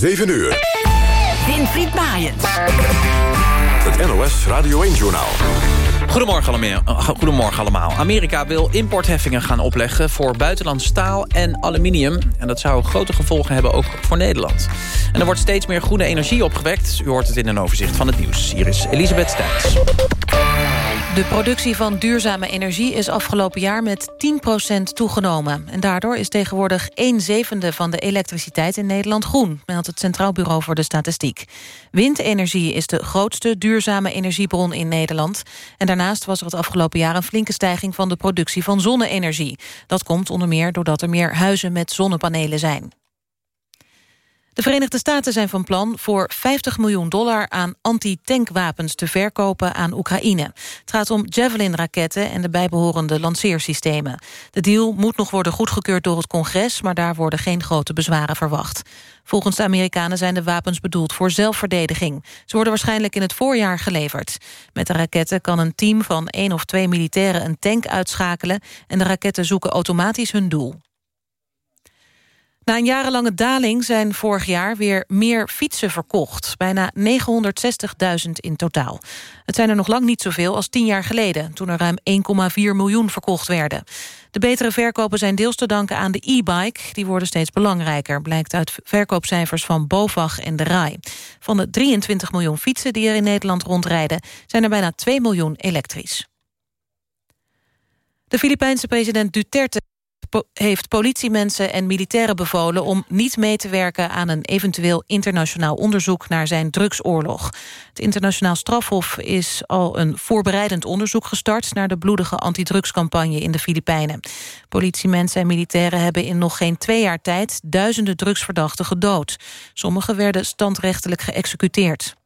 7 uur. Winfried Maaiens. Het NOS Radio 1-journaal. Goedemorgen allemaal. Eh, goedemorgen allemaal. Amerika wil importheffingen gaan opleggen voor buitenlands staal en aluminium. En dat zou grote gevolgen hebben ook voor Nederland. En er wordt steeds meer groene energie opgewekt. U hoort het in een overzicht van het nieuws. Hier is Elisabeth Stijns. De productie van duurzame energie is afgelopen jaar met 10% toegenomen. En daardoor is tegenwoordig 1 zevende van de elektriciteit in Nederland groen... meldt het Centraal Bureau voor de Statistiek. Windenergie is de grootste duurzame energiebron in Nederland. En daarnaast was er het afgelopen jaar een flinke stijging... van de productie van zonne-energie. Dat komt onder meer doordat er meer huizen met zonnepanelen zijn. De Verenigde Staten zijn van plan voor 50 miljoen dollar aan anti-tankwapens te verkopen aan Oekraïne. Het gaat om Javelin-raketten en de bijbehorende lanceersystemen. De deal moet nog worden goedgekeurd door het congres, maar daar worden geen grote bezwaren verwacht. Volgens de Amerikanen zijn de wapens bedoeld voor zelfverdediging. Ze worden waarschijnlijk in het voorjaar geleverd. Met de raketten kan een team van één of twee militairen een tank uitschakelen... en de raketten zoeken automatisch hun doel. Na een jarenlange daling zijn vorig jaar weer meer fietsen verkocht. Bijna 960.000 in totaal. Het zijn er nog lang niet zoveel als tien jaar geleden... toen er ruim 1,4 miljoen verkocht werden. De betere verkopen zijn deels te danken aan de e-bike. Die worden steeds belangrijker, blijkt uit verkoopcijfers van BOVAG en de RAI. Van de 23 miljoen fietsen die er in Nederland rondrijden... zijn er bijna 2 miljoen elektrisch. De Filipijnse president Duterte heeft politiemensen en militairen bevolen... om niet mee te werken aan een eventueel internationaal onderzoek... naar zijn drugsoorlog. Het internationaal strafhof is al een voorbereidend onderzoek gestart... naar de bloedige antidrugscampagne in de Filipijnen. Politiemensen en militairen hebben in nog geen twee jaar tijd... duizenden drugsverdachten gedood. Sommigen werden standrechtelijk geëxecuteerd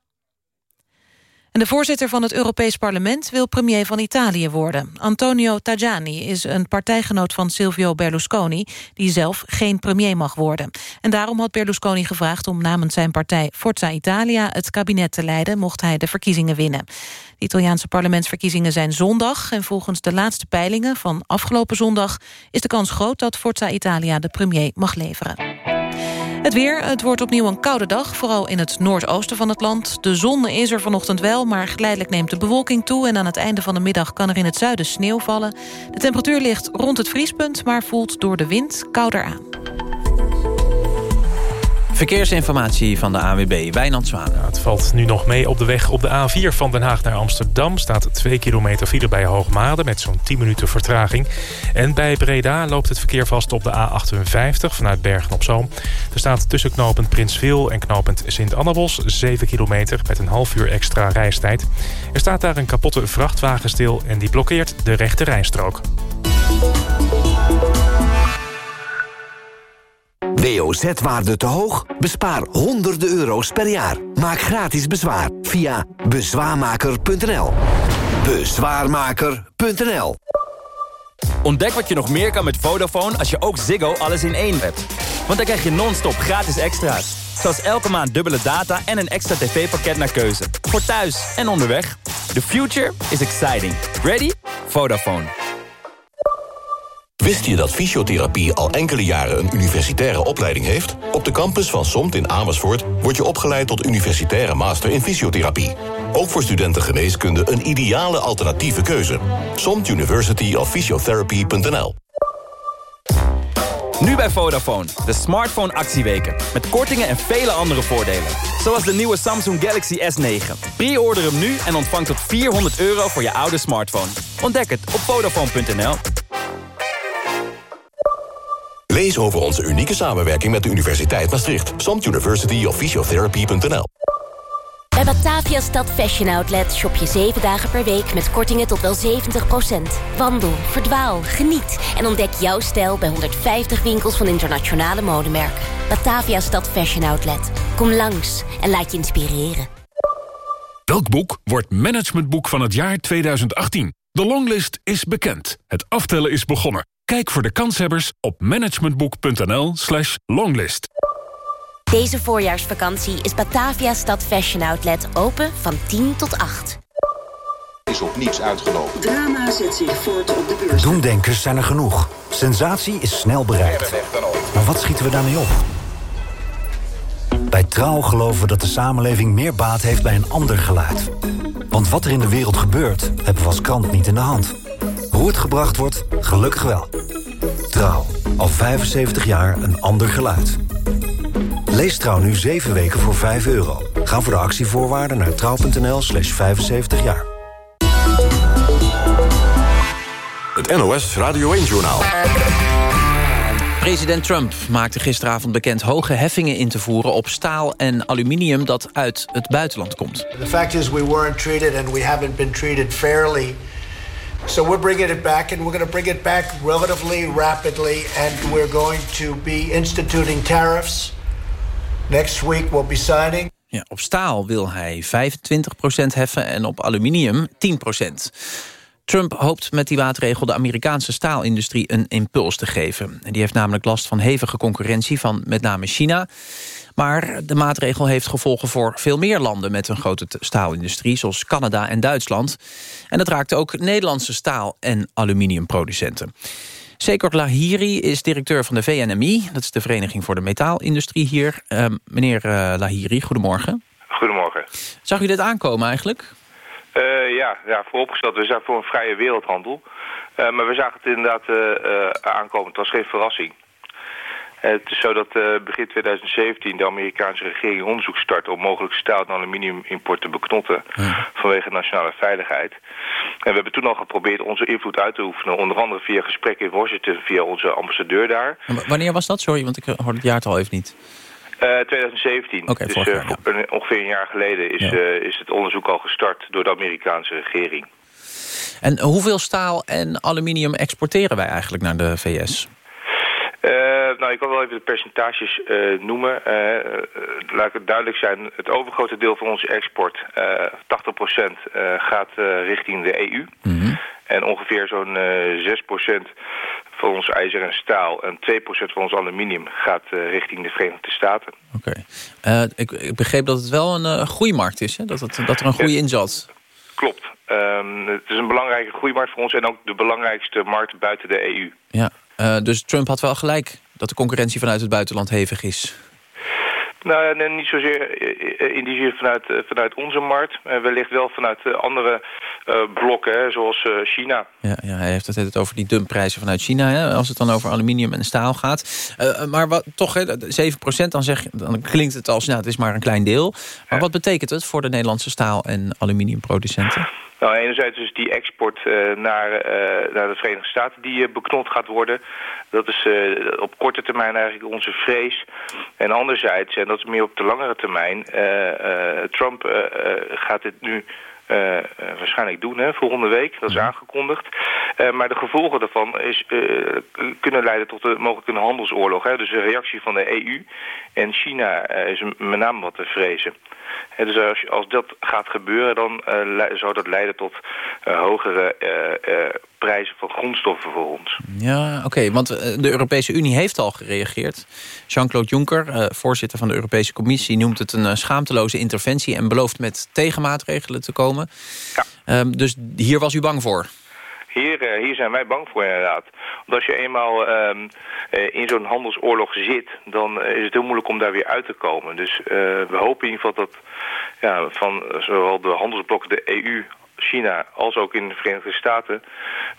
de voorzitter van het Europees Parlement wil premier van Italië worden. Antonio Tajani is een partijgenoot van Silvio Berlusconi... die zelf geen premier mag worden. En daarom had Berlusconi gevraagd om namens zijn partij Forza Italia... het kabinet te leiden, mocht hij de verkiezingen winnen. De Italiaanse parlementsverkiezingen zijn zondag... en volgens de laatste peilingen van afgelopen zondag... is de kans groot dat Forza Italia de premier mag leveren. Het weer, het wordt opnieuw een koude dag, vooral in het noordoosten van het land. De zon is er vanochtend wel, maar geleidelijk neemt de bewolking toe... en aan het einde van de middag kan er in het zuiden sneeuw vallen. De temperatuur ligt rond het vriespunt, maar voelt door de wind kouder aan. Verkeersinformatie van de AWB, Wijnand Zwaan. het valt nu nog mee op de weg op de A4 van Den Haag naar Amsterdam. Staat 2 kilometer file bij Hoogmade met zo'n 10 minuten vertraging. En bij Breda loopt het verkeer vast op de A58 vanuit Bergen-op-Zoom. Er staat tussen knooppunt Prinsveel en knooppunt Sint-Annabos 7 kilometer met een half uur extra reistijd. Er staat daar een kapotte vrachtwagen stil en die blokkeert de rechte rijstrook. WOZ-waarde te hoog? Bespaar honderden euro's per jaar. Maak gratis bezwaar via bezwaarmaker.nl. Bezwaarmaker.nl Ontdek wat je nog meer kan met Vodafone als je ook Ziggo alles in één hebt. Want dan krijg je non-stop gratis extra's. Zoals elke maand dubbele data en een extra tv-pakket naar keuze. Voor thuis en onderweg. The future is exciting. Ready? Vodafone. Wist je dat fysiotherapie al enkele jaren een universitaire opleiding heeft? Op de campus van SOMT in Amersfoort wordt je opgeleid tot universitaire master in fysiotherapie. Ook voor studenten geneeskunde een ideale alternatieve keuze. SOMT University of Physiotherapy.nl Nu bij Vodafone, de smartphone actieweken. Met kortingen en vele andere voordelen. Zoals de nieuwe Samsung Galaxy S9. Pre-order hem nu en ontvang tot 400 euro voor je oude smartphone. Ontdek het op Vodafone.nl Lees over onze unieke samenwerking met de Universiteit Maastricht. Samt University of Physiotherapy.nl Bij Batavia Stad Fashion Outlet shop je 7 dagen per week met kortingen tot wel 70%. Wandel, verdwaal, geniet en ontdek jouw stijl bij 150 winkels van internationale modemerken. Batavia Stad Fashion Outlet. Kom langs en laat je inspireren. Welk boek wordt managementboek van het jaar 2018? De longlist is bekend. Het aftellen is begonnen. Kijk voor de kanshebbers op managementboek.nl slash longlist. Deze voorjaarsvakantie is Batavia Stad Fashion Outlet open van 10 tot 8. Is op niets uitgelopen. Drama zet zich voort op de beurs. Doemdenkers zijn er genoeg. Sensatie is snel bereikt. Maar wat schieten we daarmee op? Bij Trouw geloven we dat de samenleving meer baat heeft bij een ander geluid. Want wat er in de wereld gebeurt, hebben we als krant niet in de hand. Hoe het gebracht wordt, gelukkig wel. Trouw, al 75 jaar een ander geluid. Lees Trouw nu 7 weken voor 5 euro. Ga voor de actievoorwaarden naar trouw.nl slash 75 jaar. Het NOS Radio 1-journaal. President Trump maakte gisteravond bekend hoge heffingen in te voeren op staal en aluminium dat uit het buitenland komt. The fact is we weren't treated and we haven't been treated fairly. So we're bringing it back and we're going to bring it back relatively rapidly and we're going to be instituting tariffs. Next week we'll be signing. Ja, op staal wil hij 25% heffen en op aluminium 10%. Trump hoopt met die maatregel de Amerikaanse staalindustrie een impuls te geven. Die heeft namelijk last van hevige concurrentie van met name China. Maar de maatregel heeft gevolgen voor veel meer landen met een grote staalindustrie, zoals Canada en Duitsland. En dat raakt ook Nederlandse staal- en aluminiumproducenten. Sekor Lahiri is directeur van de VNMI, dat is de Vereniging voor de Metaalindustrie hier. Uh, meneer uh, Lahiri, goedemorgen. Goedemorgen. Zag u dit aankomen eigenlijk? Uh, ja, ja, vooropgesteld. We zijn voor een vrije wereldhandel. Uh, maar we zagen het inderdaad aankomen. Het was geen verrassing. Het is zo dat begin 2017 de Amerikaanse regering onderzoek startte... om mogelijk staal- en aluminiumimport te beknotten... vanwege nationale veiligheid. En we hebben toen al geprobeerd onze invloed uit te oefenen... onder andere via gesprekken in Washington via onze ambassadeur daar. wanneer was dat? Sorry, want ik hoorde het jaartal even niet. Uh, 2017, okay, dus uh, ja. ongeveer een jaar geleden is, ja. uh, is het onderzoek al gestart door de Amerikaanse regering. En hoeveel staal en aluminium exporteren wij eigenlijk naar de VS? Uh, nou, ik kan wel even de percentages uh, noemen. Uh, laat het duidelijk zijn, het overgrote deel van onze export, 80%, gaat richting de EU. Mm -hmm. En ongeveer zo'n 6% van ons ijzer en staal en 2% van ons aluminium gaat richting de Verenigde Staten. Oké. Okay. Ik, ik, begreep dat het wel een groeimarkt is, hè? Dat, het, dat er een groei in zat. Klopt. Um, het is een belangrijke groeimarkt voor ons en ook de belangrijkste markt buiten de EU. Ja, dus Trump had wel gelijk dat de concurrentie vanuit het buitenland hevig is. Nou, nee, niet zozeer in die zin vanuit, vanuit onze markt. wellicht wel vanuit andere uh, blokken, zoals China. Ja, ja, hij heeft het over die dumpprijzen vanuit China... Hè, als het dan over aluminium en staal gaat. Uh, maar wat, toch, hè, 7 dan, zeg, dan klinkt het als... nou, het is maar een klein deel. Maar ja. wat betekent het voor de Nederlandse staal- en aluminiumproducenten? Nou, enerzijds is die export uh, naar, uh, naar de Verenigde Staten die uh, beknot gaat worden. Dat is op korte termijn eigenlijk onze vrees. En anderzijds, en dat is meer op de langere termijn... Trump gaat dit nu... Uh, uh, waarschijnlijk doen, hè, volgende week. Dat is aangekondigd. Uh, maar de gevolgen daarvan is, kunnen leiden tot een, mogelijk een handelsoorlog. Hè. Dus een reactie van de EU en China is met name wat te vrezen. He, dus als, als, dat gaat gebeuren, dan zou dat leiden tot hogere prijzen van grondstoffen voor ons. Ja, oké, okay, want de Europese Unie heeft al gereageerd. Jean-Claude Juncker, voorzitter van de Europese Commissie... noemt het een schaamteloze interventie... en belooft met tegenmaatregelen te komen. Ja. Um, dus hier was u bang voor? Hier, hier zijn wij bang voor inderdaad. Want als je eenmaal um, in zo'n handelsoorlog zit... dan is het heel moeilijk om daar weer uit te komen. Dus uh, we hopen in ieder geval dat ja, van zowel de handelsblokken de EU... China als ook in de Verenigde Staten...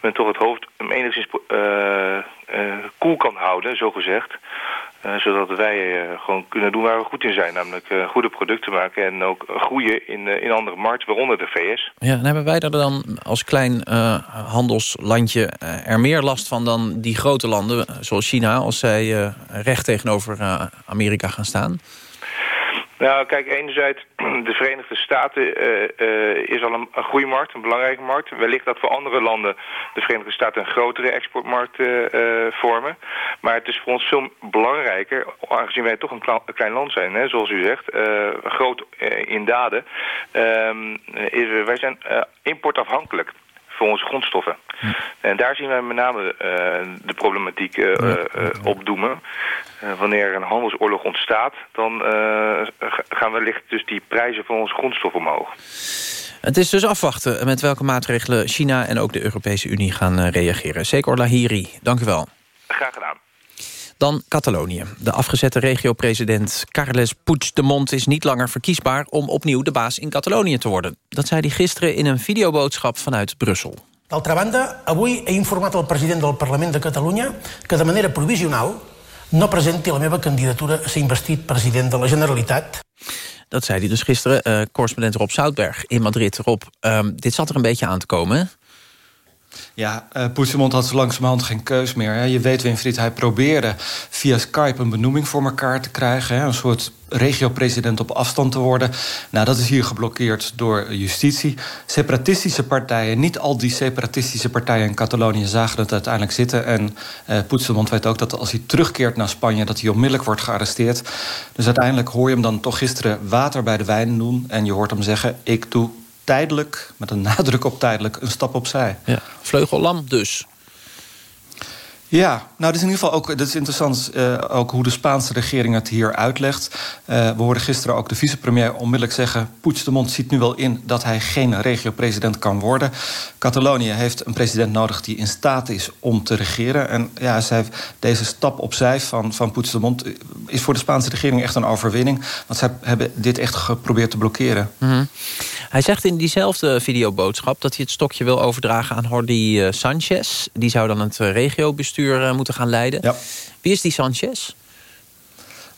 men toch het hoofd enigszins uh, uh, koel kan houden, zo gezegd. Uh, zodat wij gewoon kunnen doen waar we goed in zijn. Namelijk goede producten maken en ook groeien in, in andere markten, waaronder de VS. Ja, en hebben wij er dan als klein handelslandje er meer last van dan die grote landen, zoals China, als zij recht tegenover Amerika gaan staan? Nou, kijk, enerzijds, de Verenigde Staten uh, uh, is al een, een goede markt, een belangrijke markt. Wellicht dat voor andere landen de Verenigde Staten een grotere exportmarkt uh, vormen. Maar het is voor ons veel belangrijker, aangezien wij toch een, een klein land zijn, hè, zoals u zegt, groot in daden. Ehm, is, wij zijn importafhankelijk voor onze grondstoffen. En daar zien wij met name uh, de problematiek ja. uh, opdoemen. wanneer er een handelsoorlog ontstaat, dan gaan wellicht dus die prijzen van onze grondstoffen omhoog. Het is dus afwachten met welke maatregelen China en ook de Europese Unie gaan reageren. Sekor Lahiri, dank u wel. Graag gedaan. Dan Catalonië. De afgezette regio-president Carles Puigdemont is niet langer verkiesbaar... om opnieuw de baas in Catalonië te worden. Dat zei hij gisteren in een videoboodschap vanuit Brussel. D'altra banda, avui he informat al president del Parlament de Catalunya que de manera provisional no presenti la meva candidatura a ser investit president de la Generalitat. Dat zei hij dus gisteren, uh, correspondent Rob Zoutberg in Madrid. Rob, uh, dit zat er een beetje aan te komen? Ja, uh, Puigdemont had zo langzamerhand geen keus meer. Hè. Je weet, Winfried, hij probeerde via Skype een benoeming voor elkaar te krijgen. Hè. Een soort regio-president op afstand te worden. Nou, dat is hier geblokkeerd door justitie. Separatistische partijen, niet al die separatistische partijen in Catalonië... zagen het uiteindelijk zitten. En uh, Puigdemont weet ook dat als hij terugkeert naar Spanje... dat hij onmiddellijk wordt gearresteerd. Dus uiteindelijk hoor je hem dan toch gisteren water bij de wijn doen... en je hoort hem zeggen, ik doe tijdelijk, met een nadruk op tijdelijk, een stap opzij. Ja. Vleugellam dus. Ja, nou, dat is in ieder geval ook dat is interessant uh, ook hoe de Spaanse regering het hier uitlegt. Uh, we hoorden gisteren ook de vicepremier onmiddellijk zeggen... Puigdemont ziet nu wel in dat hij geen regio-president kan worden. Catalonië heeft een president nodig die in staat is om te regeren. En ja, zij, deze stap opzij van, van Puigdemont is voor de Spaanse regering echt een overwinning. Want zij hebben dit echt geprobeerd te blokkeren. -hmm. Hij zegt in diezelfde videoboodschap dat hij het stokje wil overdragen aan Jordi Sanchez. Die zou dan het regiobestuur moeten gaan leiden. Ja. Wie is die Sanchez?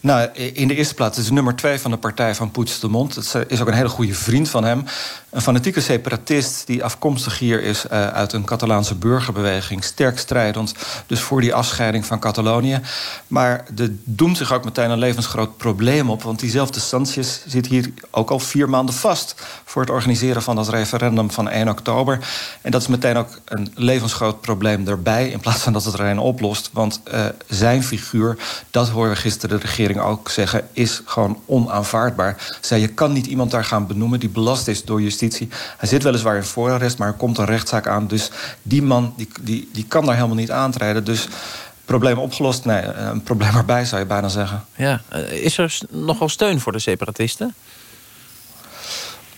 Nou, in de eerste plaats is nummer twee van de partij van Puigdemont. Het is ook een hele goede vriend van hem. Een fanatieke separatist die afkomstig hier is uh, uit een Catalaanse burgerbeweging. Sterk strijdend, dus voor die afscheiding van Catalonië. Maar er doemt zich ook meteen een levensgroot probleem op. Want diezelfde Sanchez zit hier ook al vier maanden vast... voor het organiseren van dat referendum van 1 oktober. En dat is meteen ook een levensgroot probleem erbij... in plaats van dat het er een oplost. Want uh, zijn figuur, dat horen we gisteren de regering ook zeggen... is gewoon onaanvaardbaar. Zij, je kan niet iemand daar gaan benoemen die belast is door justitie hij zit weliswaar in voorarrest, maar er komt een rechtszaak aan. Dus die man die, die, die kan daar helemaal niet aantreden. Dus probleem opgelost? Nee, een probleem erbij zou je bijna zeggen. Ja. Is er nogal steun voor de separatisten?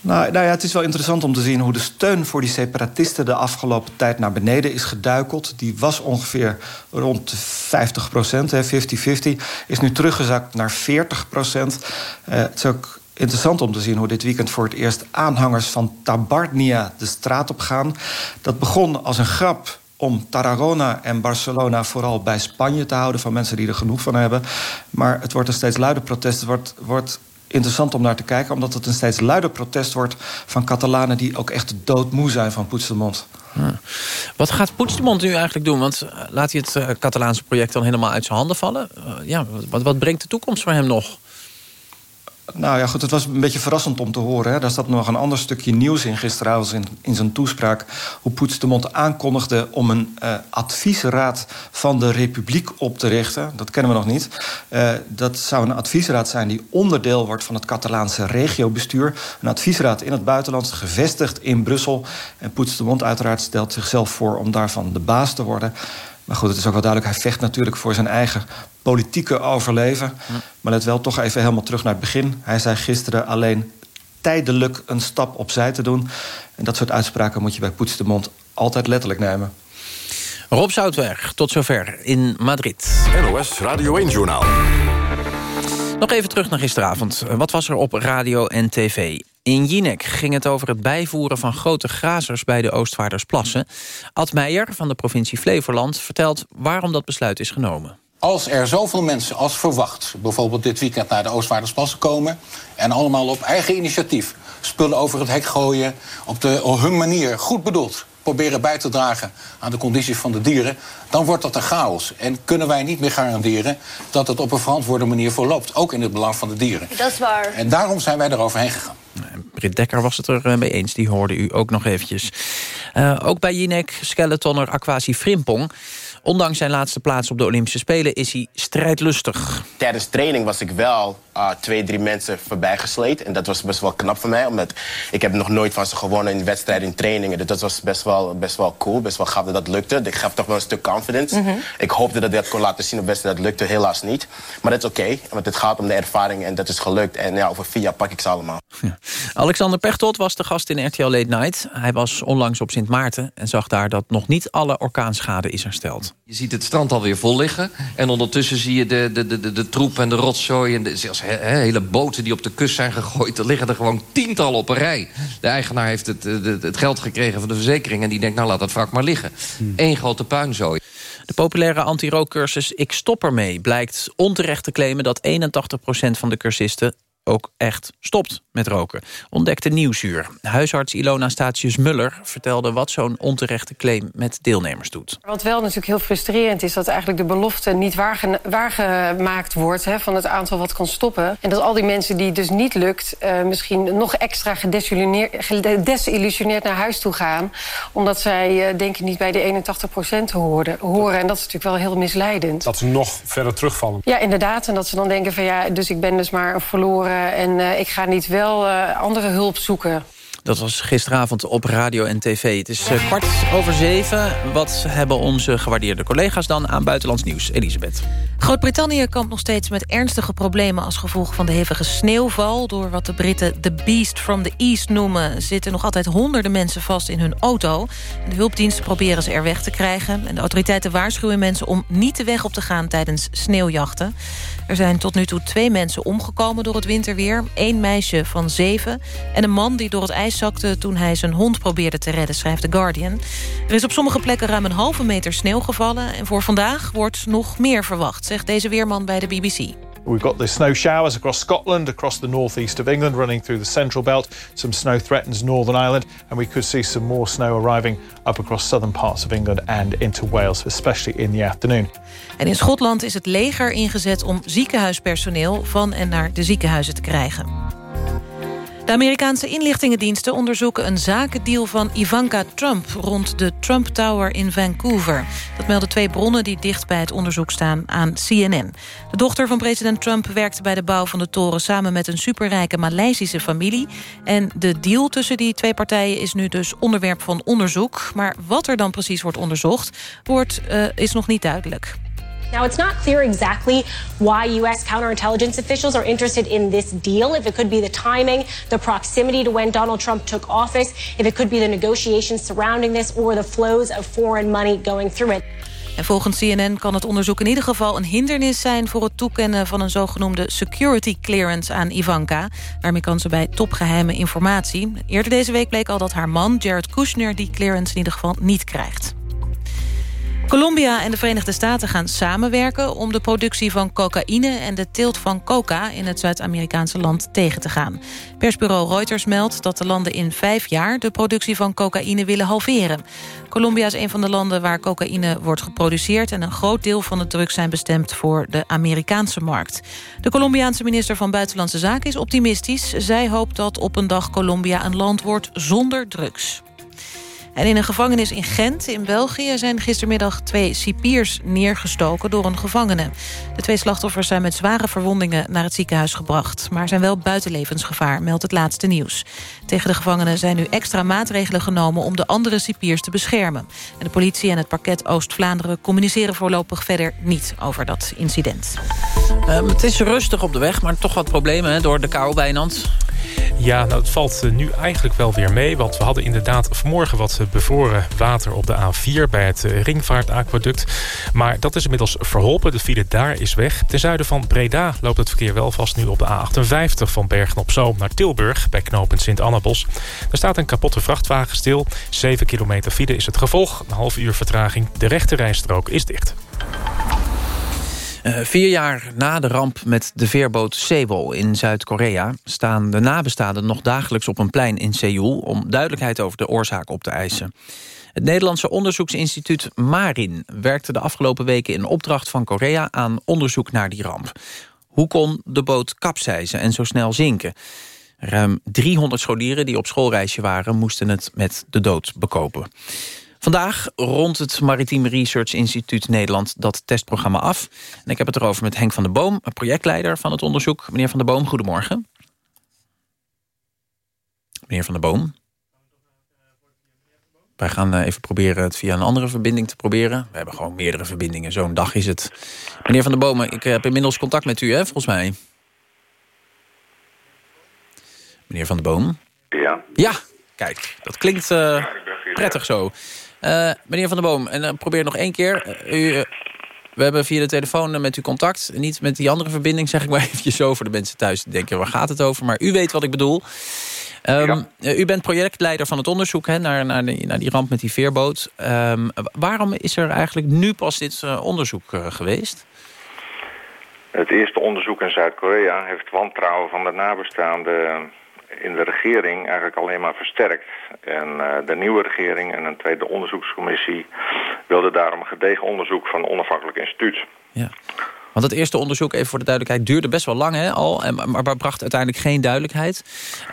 Nou, nou ja, het is wel interessant om te zien hoe de steun voor die separatisten de afgelopen tijd naar beneden is geduikeld. Die was ongeveer rond de 50 procent, 50-50. Is nu teruggezakt naar 40 procent. Uh, het is ook interessant om te zien hoe dit weekend voor het eerst aanhangers van Tabarnia de straat op gaan. Dat begon als een grap om Tarragona en Barcelona vooral bij Spanje te houden... van mensen die er genoeg van hebben. Maar het wordt een steeds luider protest. Het wordt, wordt interessant om naar te kijken... omdat het een steeds luider protest wordt van Catalanen... die ook echt doodmoe zijn van Puigdemont. Ja. Wat gaat Puigdemont nu eigenlijk doen? Want laat hij het uh, Catalaanse project dan helemaal uit zijn handen vallen? Uh, ja, wat, wat brengt de toekomst voor hem nog? Nou ja, goed, het was een beetje verrassend om te horen. Hè. Daar zat nog een ander stukje nieuws in gisteravond in, zijn toespraak. Hoe Puigdemont aankondigde om een uh, adviesraad van de Republiek op te richten. Dat kennen we nog niet. Uh, dat zou een adviesraad zijn die onderdeel wordt van het Catalaanse regiobestuur. Een adviesraad in het buitenland, gevestigd in Brussel. En Puigdemont uiteraard stelt zichzelf voor om daarvan de baas te worden. Maar goed, het is ook wel duidelijk, hij vecht natuurlijk voor zijn eigen politieke overleven. Ja. Maar let wel toch even helemaal terug naar het begin. Hij zei gisteren alleen tijdelijk een stap opzij te doen. En dat soort uitspraken moet je bij Puigdemont altijd letterlijk nemen. Rob Zoutberg, tot zover in Madrid. NOS Radio 1-journaal. Nog even terug naar gisteravond. Wat was er op radio en tv? In Jinek ging het over het bijvoeren van grote grazers bij de Oostvaardersplassen. Ad Meijer van de provincie Flevoland vertelt waarom dat besluit is genomen. Als er zoveel mensen als verwacht bijvoorbeeld dit weekend naar de Oostvaardersplassen komen... en allemaal op eigen initiatief spullen over het hek gooien... op, de, op hun manier, goed bedoeld, proberen bij te dragen aan de condities van de dieren... dan wordt dat een chaos. En kunnen wij niet meer garanderen dat het op een verantwoorde manier verloopt. Ook in het belang van de dieren. Dat is waar. En daarom zijn wij eroverheen gegaan. Britt Dekker was het er mee eens, die hoorde u ook nog eventjes. Uh, ook bij Jinek, skeletonner Aquasi Frimpong... Ondanks zijn laatste plaats op de Olympische Spelen is hij strijdlustig. Tijdens training was ik wel uh, uh, twee, drie mensen voorbij gesleed. En dat was best wel knap voor mij, omdat ik heb nog nooit van ze gewonnen in wedstrijden, in trainingen. Dus dat was best wel, best wel cool, best wel gaaf dat dat lukte. Ik gaf toch wel een stuk confidence. Mhm. Ik hoopte dat ik dat kon laten zien op wedstrijd. Dat lukte helaas niet. Maar dat is oké, want het gaat om de ervaring en dat is gelukt. En ja, over vier jaar pak ik ze allemaal. Alexander Pechtold was de gast in RTL Late Night. Hij was onlangs op Sint Maarten en zag daar dat nog niet alle orkaanschade is hersteld. Je ziet het strand alweer vol liggen. En ondertussen zie je de, de, de, de, de troep en de rotzooi... en de, zelfs hele boten die op de kust zijn gegooid. Er liggen er gewoon tientallen op een rij. De eigenaar heeft het, eh, het geld gekregen van de verzekering... en die denkt, nou laat dat wrak maar liggen. Eén grote puinzooi. De populaire anti-rookcursus Ik stop ermee blijkt onterecht te claimen... dat 81% van de cursisten ook echt stopt met roken. Ontdekte Nieuwsuur. Huisarts Ilona Statius-Muller vertelde wat zo'n onterechte claim met deelnemers doet. Wat wel natuurlijk heel frustrerend is... dat eigenlijk de belofte niet waarge- waargemaakt wordt... Hè, van het aantal wat kan stoppen. En dat al die mensen die het dus niet lukt... eh, misschien nog extra gedesillusioneerd- naar huis toe gaan... omdat zij eh, denken niet bij de 81 procent horen, horen. En dat is natuurlijk wel heel misleidend. Dat ze nog verder terugvallen. Ja, inderdaad. En dat ze dan denken van ja, dus ik ben dus maar een verloren... en eh, ik ga niet wel eh, andere hulp zoeken. Dat was gisteravond op radio en tv. Het is eh, kwart over zeven. Wat hebben onze gewaardeerde collega's dan aan buitenlands nieuws? Elisabeth. Groot-Brittannië kampt nog steeds met ernstige problemen... als gevolg van de hevige sneeuwval. Door wat de Britten The Beast from the East noemen... zitten nog altijd honderden mensen vast in hun auto. De hulpdiensten proberen ze er weg te krijgen. En de autoriteiten waarschuwen mensen om niet de weg op te gaan... tijdens sneeuwjachten. Er zijn tot nu toe twee mensen omgekomen door het winterweer. Eén meisje van zeven en een man die door het ijs zakte... toen hij zijn hond probeerde te redden, schrijft The Guardian. Er is op sommige plekken ruim een halve meter sneeuw gevallen... en voor vandaag wordt nog meer verwacht, zegt deze weerman bij de BBC. We've got the snow showers across Scotland, across the northeast of England, running through the central belt. Some snow threatens Northern Ireland, and we could see some more snow arriving up across southern parts of England and into Wales, especially in the afternoon. En in Schotland is het leger ingezet om ziekenhuispersoneel... van en naar de ziekenhuizen te krijgen. De Amerikaanse inlichtingendiensten onderzoeken een zakendeal van Ivanka Trump rond de Trump Tower in Vancouver. Dat melden twee bronnen die dicht bij het onderzoek staan aan CNN. De dochter van president Trump werkte bij de bouw van de toren samen met een superrijke Maleisische familie. En de deal tussen die twee partijen is nu dus onderwerp van onderzoek. Maar wat er dan precies wordt onderzocht, wordt, eh, is nog niet duidelijk. Now, it's not clear exactly why U.S. counterintelligence officials are interested in this deal. If it could be the timing, the proximity to when Donald Trump took office, if it could be the negotiations surrounding this, or the flows of foreign money going through it. En volgens CNN kan het onderzoek in ieder geval een hindernis zijn... voor het toekennen van een zogenoemde security clearance aan Ivanka. Daarmee kan ze bij topgeheime informatie. Eerder deze week bleek al dat haar man, Jared Kushner... die clearance in ieder geval niet krijgt. Colombia en de Verenigde Staten gaan samenwerken... om de productie van cocaïne en de teelt van coca... in het Zuid-Amerikaanse land tegen te gaan. Persbureau Reuters meldt dat de landen in vijf jaar... de productie van cocaïne willen halveren. Colombia is een van de landen waar cocaïne wordt geproduceerd... en een groot deel van de drugs zijn bestemd voor de Amerikaanse markt. De Colombiaanse minister van Buitenlandse Zaken is optimistisch. Zij hoopt dat op een dag Colombia een land wordt zonder drugs. En in een gevangenis in Gent in België zijn gistermiddag twee cipiers neergestoken door een gevangene. De twee slachtoffers zijn met zware verwondingen naar het ziekenhuis gebracht, maar zijn wel buiten levensgevaar, meldt het laatste nieuws. Tegen de gevangenen zijn nu extra maatregelen genomen om de andere cipiers te beschermen. En de politie en het parket Oost-Vlaanderen communiceren voorlopig verder niet over dat incident. Ehm, het is rustig op de weg, maar toch wat problemen hè, door de kou, Wijnand. Ja, nou, het valt eh, nu eigenlijk wel weer mee. Want we hadden inderdaad vanmorgen wat eh, bevroren water op de A4... bij het eh, Ringvaartaquaduct. Maar dat is inmiddels verholpen. De file daar is weg. Ten zuiden van Breda loopt het verkeer wel vast nu op de A58... van Bergen-op-Zoom naar Tilburg bij knooppunt Er staat een kapotte vrachtwagen stil. 7 kilometer file is het gevolg. Een half uur vertraging. De rechte rijstrook is dicht. Uh, vier jaar na de ramp met de veerboot Sewol in Zuid-Korea... staan de nabestaanden nog dagelijks op een plein in Seoul... om duidelijkheid over de oorzaak op te eisen. Het Nederlandse onderzoeksinstituut MARIN... werkte de afgelopen weken in opdracht van Korea aan onderzoek naar die ramp. Hoe kon de boot kapseizen en zo snel zinken? Ruim 300 scholieren die op schoolreisje waren... moesten het met de dood bekopen. Vandaag rond het Maritiem Research Instituut Nederland dat testprogramma af. En ik heb het erover met Henk van der Boom, projectleider van het onderzoek. Meneer van der Boom, goedemorgen. Meneer van der Boom. Wij gaan eh, even proberen het via een andere verbinding te proberen. We hebben gewoon meerdere verbindingen, zo'n dag is het. Meneer van der Boom, ik heb inmiddels contact met u, hè, volgens mij. Meneer van der Boom. Ja. Ja, kijk, dat klinkt uh, prettig zo. Uh, meneer Van der Boom, en uh, probeer nog één keer. u, we hebben via de telefoon met u contact. Niet met die andere verbinding, zeg ik maar eventjes zo... voor de mensen thuis die denken, waar gaat het over? Maar u weet wat ik bedoel. Um, ja. U bent projectleider van het onderzoek hè, naar, naar, die, naar die ramp met die veerboot. Um, waarom is er eigenlijk nu pas dit onderzoek geweest? Het eerste onderzoek in Zuid-Korea heeft wantrouwen van de nabestaanden in de regering eigenlijk alleen maar versterkt. En uh, de nieuwe regering en een tweede onderzoekscommissie wilden daarom een gedegen onderzoek van een onafhankelijk instituut. Ja. Want het eerste onderzoek, even voor de duidelijkheid, duurde best wel lang hè, al. Maar, bracht uiteindelijk geen duidelijkheid.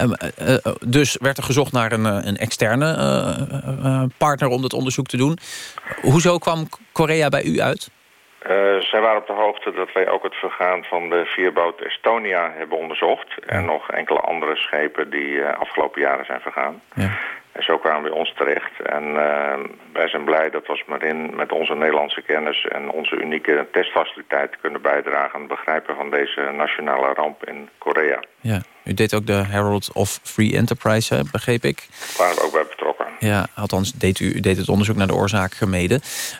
Um, uh, uh, dus werd er gezocht naar een, een externe partner om dat onderzoek te doen. Hoezo kwam Korea bij u uit? Uh, zij waren op de hoogte dat wij ook het vergaan van de vierboot Estonia hebben onderzocht. En nog enkele andere schepen die uh, afgelopen jaren zijn vergaan. Ja. En zo kwamen we ons terecht. En uh, wij zijn blij dat we als Marin met onze Nederlandse kennis en onze unieke testfaciliteit kunnen bijdragen aan het begrijpen van deze nationale ramp in Korea. Ja, u deed ook de Herald of Free Enterprise, hè, begreep ik. Daar waren we ook bij betrokken. Ja, althans deed u, u deed het onderzook naar de oorzaak mede.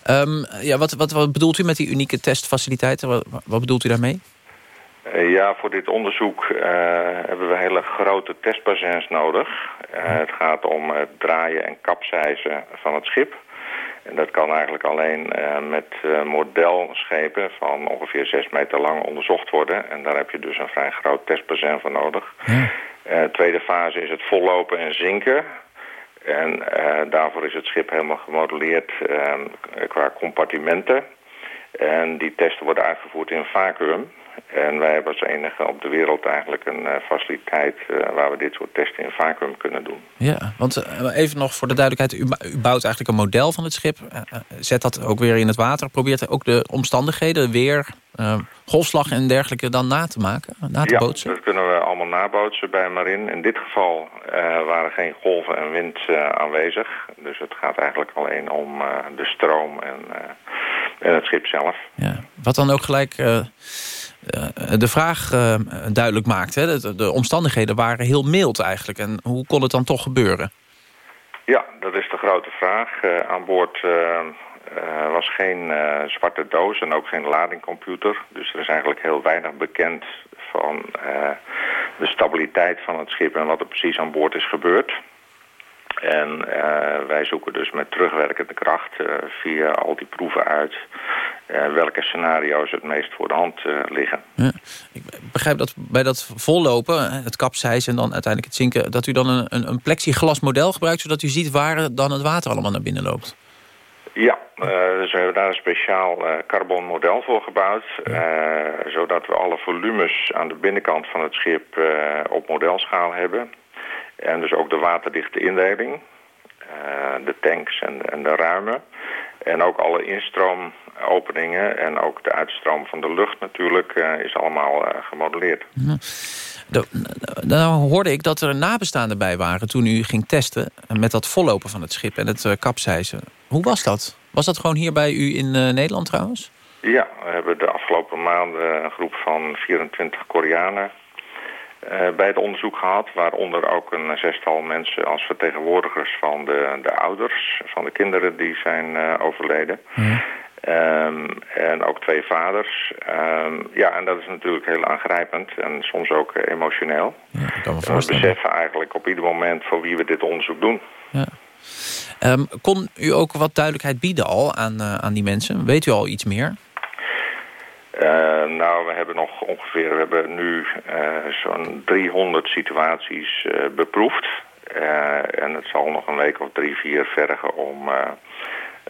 Um, ja, wat, wat, wat bedoelt u met die unieke testfaciliteiten? Wat, wat bedoelt u daarmee? Uh, ja, voor dit onderzoek uh, hebben we hele grote testbassins nodig. Uh, het gaat om het draaien en kapseizen van het schip. En dat kan eigenlijk alleen met modelschepen van ongeveer 6 meter lang onderzocht worden. En daar heb je dus een vrij groot testbassin voor nodig. Ja. tweede fase is het vollopen en zinken. En uh, daarvoor is het schip helemaal gemodelleerd uh, qua compartimenten. En die testen worden uitgevoerd in vacuüm. En wij hebben als enige op de wereld eigenlijk een uh, faciliteit... waar we dit soort testen in vacuüm kunnen doen. Ja, want even nog voor de duidelijkheid. U, u bouwt eigenlijk een model van het schip. zet dat ook weer in het water. Probeert ook de omstandigheden, weer, golfslag en dergelijke dan na te maken? Na te ja, bootsen? dat kunnen we allemaal nabootsen bij Marin. In dit geval uh, waren geen golven en wind uh, aanwezig. Dus het gaat eigenlijk alleen om uh, de stroom en, en, het schip zelf. Ja. Wat dan ook gelijk de vraag duidelijk maakt. Hè? De, de, omstandigheden waren heel mild eigenlijk. En hoe kon het dan toch gebeuren? Ja, dat is de grote vraag. aan boord... Was geen zwarte doos en ook geen ladingcomputer. Dus er is eigenlijk heel weinig bekend van de stabiliteit van het schip en wat er precies aan boord is gebeurd. En wij zoeken dus met terugwerkende kracht via al die proeven uit welke scenario's het meest voor de hand liggen. Ja. Ik begrijp dat bij dat vollopen, het kapseizen en dan uiteindelijk het zinken... dat u dan een, een, een plexiglas model gebruikt... zodat u ziet waar dan het water allemaal naar binnen loopt. Ja, uh, dus we hebben daar een speciaal uh, carbonmodel voor gebouwd. Uh, zodat we alle volumes aan de binnenkant van het schip op modelschaal hebben. En dus ook de waterdichte indeling. de tanks en, en de ruimen. En ook alle instroomopeningen en ook de uitstroom van de lucht natuurlijk is allemaal gemodelleerd. Ja. Dan hoorde ik dat er nabestaanden bij waren toen u ging testen... met dat vollopen van het schip en het uh, kapseizen. Hoe was dat? Was dat gewoon hier bij u in uh, Nederland trouwens? Ja, we hebben de afgelopen maanden een groep van 24 Koreanen uh, bij het onderzoek gehad. Waaronder ook een zestal mensen als vertegenwoordigers van de, de ouders... van de kinderen die zijn overleden. Ja. Um, en ook twee vaders. Um, ja, en dat is natuurlijk heel aangrijpend en soms ook emotioneel. Ja, kan me we beseffen eigenlijk op ieder moment voor wie we dit onderzoek doen. Ja. Um, kon u ook wat duidelijkheid bieden al aan, uh, aan die mensen? Weet u al iets meer? Uh, nou, we hebben nog ongeveer, we hebben nu zo'n 300 situaties beproefd. en het zal nog een week of drie, vier vergen om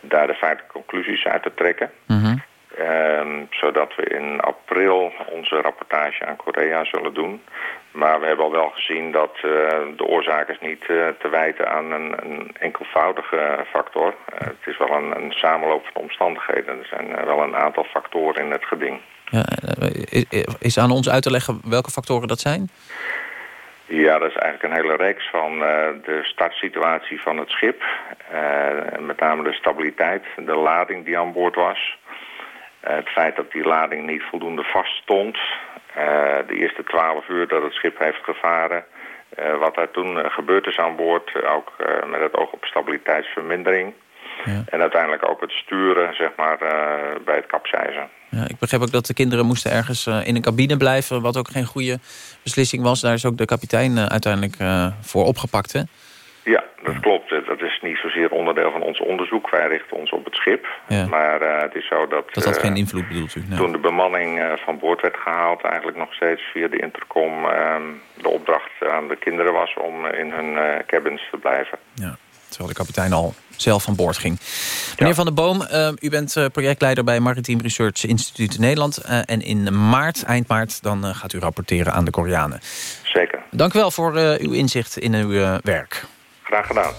daar de feitelijke conclusies uit te trekken. -hmm. Ehm, zodat we in april onze rapportage aan Korea zullen doen. Maar we hebben al wel gezien dat uh, de oorzaak is niet uh, te wijten aan een, een enkelvoudige factor. Uh, het is wel een, een, samenloop van omstandigheden. Er zijn wel een aantal factoren in het geding. Ja, is aan ons uit te leggen welke factoren dat zijn? Ja, dat is eigenlijk een hele reeks van de startsituatie van het schip. met name de stabiliteit, de lading die aan boord was. Het feit dat die lading niet voldoende vast stond. Eh, de eerste twaalf uur dat het schip heeft gevaren. Eh, wat daar toen eh, gebeurd is aan boord, ook met het oog op stabiliteitsvermindering. Ja. En uiteindelijk ook het sturen zeg maar, bij het kapseizen. Ja, ik begreep ook dat de kinderen moesten ergens in een cabine blijven... wat ook geen goede beslissing was. Daar is ook de kapitein uiteindelijk voor opgepakt, hè? Ja, dat klopt. Is niet zozeer onderdeel van ons onderzoek. Wij richten ons op het schip. Maar uh, het is zo dat... Dat had uh, geen invloed, bedoelt u? Toen de bemanning uh, van boord werd gehaald... eigenlijk nog steeds via de intercom... Ehm, de opdracht aan de kinderen was om in hun cabins te blijven. Ja, terwijl de kapitein al zelf van boord ging. Meneer Van der Boom, u bent projectleider bij Maritime Research Instituut Nederland. en in maart, eind maart, dan gaat u rapporteren aan de Koreanen. Zeker. Dank u wel voor uw inzicht in uw werk. Graag gedaan.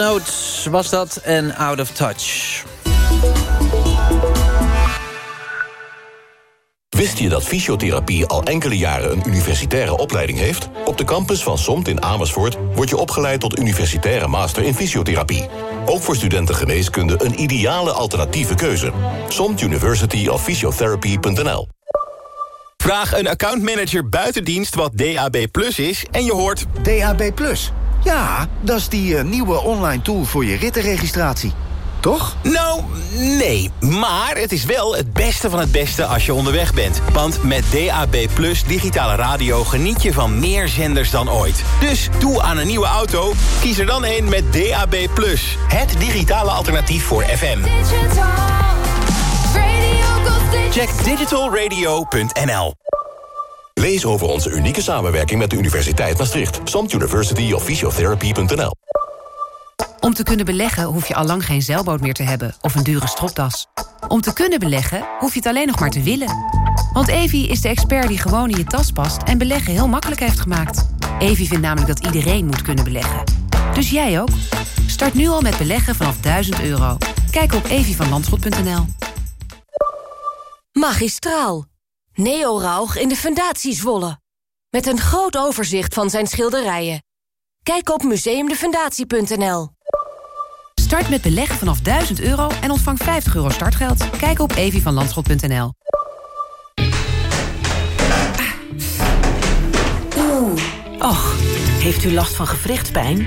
Oates was dat en Out of Touch. Wist je dat fysiotherapie al enkele jaren een universitaire opleiding heeft? Op de campus van SOMT in Amersfoort wordt je opgeleid tot universitaire master in fysiotherapie. Ook voor studenten geneeskunde een ideale alternatieve keuze. SOMT University of Physiotherapy.nl Vraag een accountmanager buitendienst wat DAB Plus is en je hoort... DAB Plus? Ja, dat is die uh, nieuwe online tool voor je rittenregistratie. Toch? Nou, nee. Maar het is wel het beste van het beste als je onderweg bent. Want met DAB Plus digitale radio geniet je van meer zenders dan ooit. Dus doe aan een nieuwe auto, kies er dan een met DAB Plus. Het digitale alternatief voor FM. Check digitalradio.nl Lees over onze unieke samenwerking met de Universiteit Maastricht. Samt University of Physiotherapy.nl Om te kunnen beleggen hoef je al lang geen zeilboot meer te hebben of een dure stropdas. Om te kunnen beleggen hoef je het alleen nog maar te willen. Want Evi is de expert die gewoon in je tas past en beleggen heel makkelijk heeft gemaakt. Evi vindt namelijk dat iedereen moet kunnen beleggen. Dus jij ook? Start nu al met beleggen vanaf 1000 euro. Kijk op evievanlandschot.nl Magistraal. Neo Rauch in de Fundatie Zwolle. Met een groot overzicht van zijn schilderijen. Kijk op museumdefundatie.nl. Start met beleggen vanaf 1000 euro en ontvang 50 euro startgeld. Kijk op evievanlandschot.nl. Oeh. Och, heeft u last van gewrichtspijn?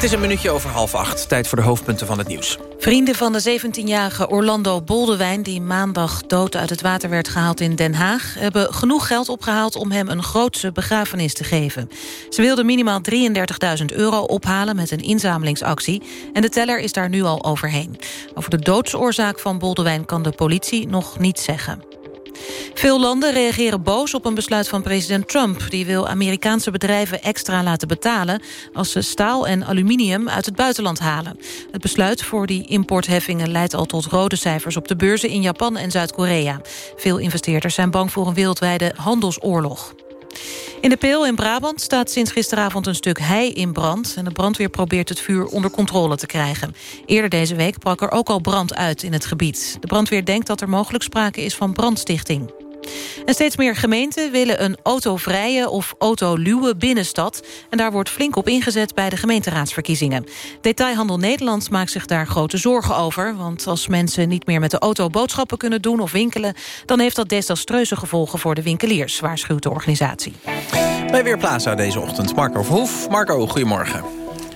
Het is een minuutje over half acht. Tijd voor de hoofdpunten van het nieuws. Vrienden van de 17-jarige Orlando Boldewijn... die maandag dood uit het water werd gehaald in Den Haag... hebben genoeg geld opgehaald om hem een grootse begrafenis te geven. Ze wilden minimaal 33.000 euro ophalen met een inzamelingsactie... en de teller is daar nu al overheen. Over de doodsoorzaak van Boldewijn kan de politie nog niets zeggen. Veel landen reageren boos op een besluit van president Trump. Die wil Amerikaanse bedrijven extra laten betalen... als ze staal en aluminium uit het buitenland halen. Het besluit voor die importheffingen leidt al tot rode cijfers... op de beurzen in Japan en Zuid-Korea. Veel investeerders zijn bang voor een wereldwijde handelsoorlog. In de Peel in Brabant staat sinds gisteravond een stuk hei in brand... en de brandweer probeert het vuur onder controle te krijgen. Eerder deze week brak er ook al brand uit in het gebied. De brandweer denkt dat er mogelijk sprake is van brandstichting. En steeds meer gemeenten willen een autovrije of autoluwe binnenstad. En daar wordt flink op ingezet bij de gemeenteraadsverkiezingen. Detailhandel Nederland maakt zich daar grote zorgen over. Want als mensen niet meer met de auto boodschappen kunnen doen of winkelen... dan heeft dat desastreuze gevolgen voor de winkeliers, waarschuwt de organisatie. Bij Weerplaza deze ochtend, Marco Verhoef. Marco, goedemorgen.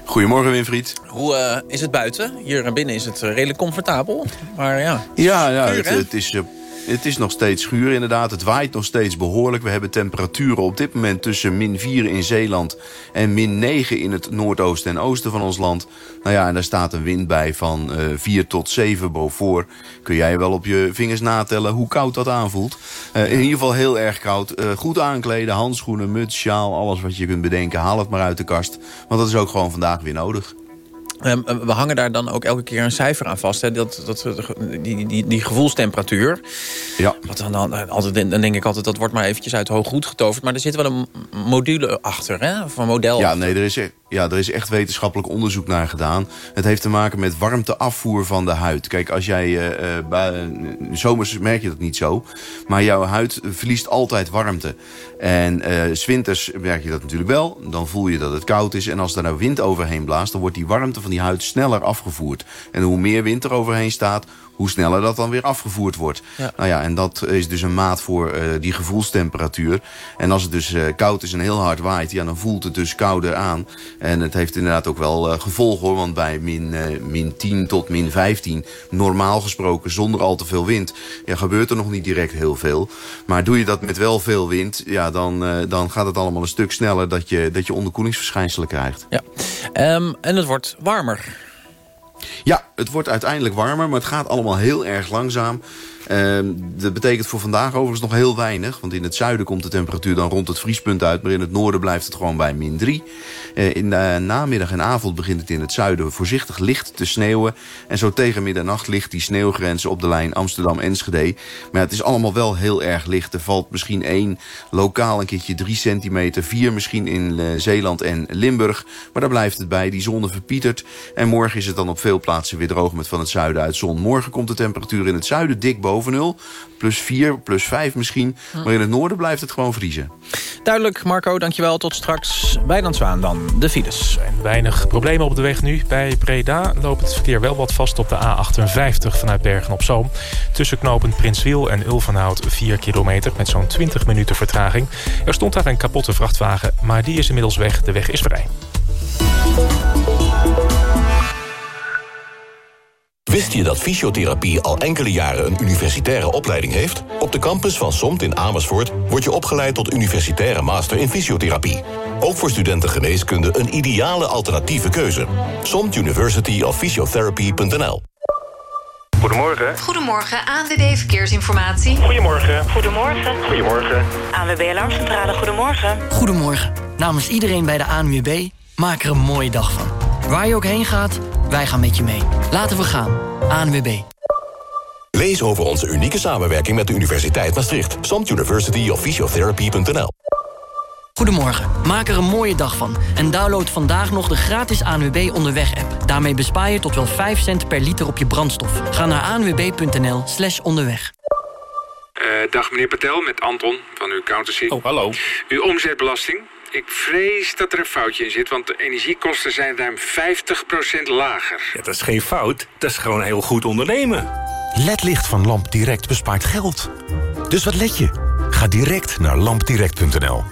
Goedemorgen, Winfried. Hoe uh, is het buiten? Hier binnen is het redelijk comfortabel. Maar ja, ja, ja het, het, is... Uh, het is nog steeds schuur inderdaad. Het waait nog steeds behoorlijk. We hebben temperaturen op dit moment tussen min 4 in Zeeland... en min 9 in het noordoosten en oosten van ons land. Nou ja, en daar staat een wind bij van uh, 4 tot 7 boven. Kun jij wel op je vingers natellen hoe koud dat aanvoelt. Uh, in ieder geval heel erg koud. Uh, goed aankleden, handschoenen, muts, sjaal, alles wat je kunt bedenken. Haal het maar uit de kast. Want dat is ook gewoon vandaag weer nodig. Um, we hangen daar dan ook elke keer een cijfer aan vast. Hè? Dat, dat, die, die, die gevoelstemperatuur. Ja. Wat dan, dan, altijd, dan denk ik altijd, dat wordt maar eventjes uit hoog goed getoverd. Maar er zit wel een module achter, hè? of een model. Ja, nee, er is, ja, er is echt wetenschappelijk onderzoek naar gedaan. Het heeft te maken met warmteafvoer van de huid. Kijk, als jij... Uh, bij, zomers merk je dat niet zo. Maar jouw huid verliest altijd warmte. En uh, zwinters merk je dat natuurlijk wel. Dan voel je dat het koud is. En als er nou wind overheen blaast... dan wordt die warmte van die huid sneller afgevoerd. En hoe meer wind er overheen staat hoe sneller dat dan weer afgevoerd wordt. Ja. Nou ja, en dat is dus een maat voor uh, die gevoelstemperatuur. En als het dus uh, koud is en heel hard waait, ja, dan voelt het dus kouder aan. En het heeft inderdaad ook wel uh, gevolgen hoor, want bij min, min 10 tot min 15, normaal gesproken zonder al te veel wind, ja, gebeurt er nog niet direct heel veel. Maar doe je dat met wel veel wind, ja, dan, dan gaat het allemaal een stuk sneller dat je, dat je onderkoelingsverschijnselen krijgt. Ja, um, en het wordt warmer. Ja, het wordt uiteindelijk warmer, maar het gaat allemaal heel erg langzaam. Ehm, dat betekent voor vandaag overigens nog heel weinig. Want in het zuiden komt de temperatuur dan rond het vriespunt uit. Maar in het noorden blijft het gewoon bij min 3. Uh, in de namiddag en avond begint het in het zuiden voorzichtig licht te sneeuwen. En zo tegen middernacht ligt die sneeuwgrens op de lijn Amsterdam-Enschede. Maar het is allemaal wel heel erg licht. Er valt misschien één, lokaal een keertje 3 centimeter. Vier misschien in uh, Zeeland en Limburg. Maar daar blijft het bij. Die zon verpietert. En morgen is het dan op veel plaatsen weer droog met van het zuiden uit zon. Morgen komt de temperatuur in het zuiden dik boven boven nul. Plus 4, plus 5 misschien. Maar in het noorden blijft het gewoon vriezen. Duidelijk, Marco, dankjewel. Tot straks. Wijnand Zwaan dan, de files. En weinig problemen op de weg nu. Bij Breda loopt het verkeer wel wat vast op de A58 vanuit Bergen op Zoom. Tussen knooppunt Prinswiel en Ulvenhout 4 kilometer met zo'n 20 minuten vertraging. Er stond daar een kapotte vrachtwagen, maar die is inmiddels weg. De weg is vrij. Wist je dat fysiotherapie al enkele jaren een universitaire opleiding heeft? Op de campus van SOMT in Amersfoort word je opgeleid tot universitaire master in fysiotherapie. Ook voor studenten geneeskunde een ideale alternatieve keuze. SOMT University of Physiotherapy.nl Goedemorgen. Goedemorgen, ANWB Verkeersinformatie. Goedemorgen. Goedemorgen. Goedemorgen. ANWB Alarmcentrale, goedemorgen. Goedemorgen. Namens iedereen bij de ANWB, maak er een mooie dag van. Waar je ook heen gaat, wij gaan met je mee. Laten we gaan. ANWB. Lees over onze unieke samenwerking met de Universiteit Maastricht. Samt University of Physiotherapy.nl Goedemorgen, maak er een mooie dag van. En download vandaag nog de gratis ANWB Onderweg-app. Daarmee bespaar je tot wel 5 cent per liter op je brandstof. Ga naar anwb.nl slash onderweg. Uh, dag meneer Patel, met Anton van uw accountancy. Oh, hallo. Uw omzetbelasting ik vrees dat er een foutje in zit, want de energiekosten zijn ruim 50% lager. Ja, dat is geen fout, dat is gewoon heel goed ondernemen. LED-licht van Lamp Direct bespaart geld. Dus wat let je? Ga direct naar lampdirect.nl.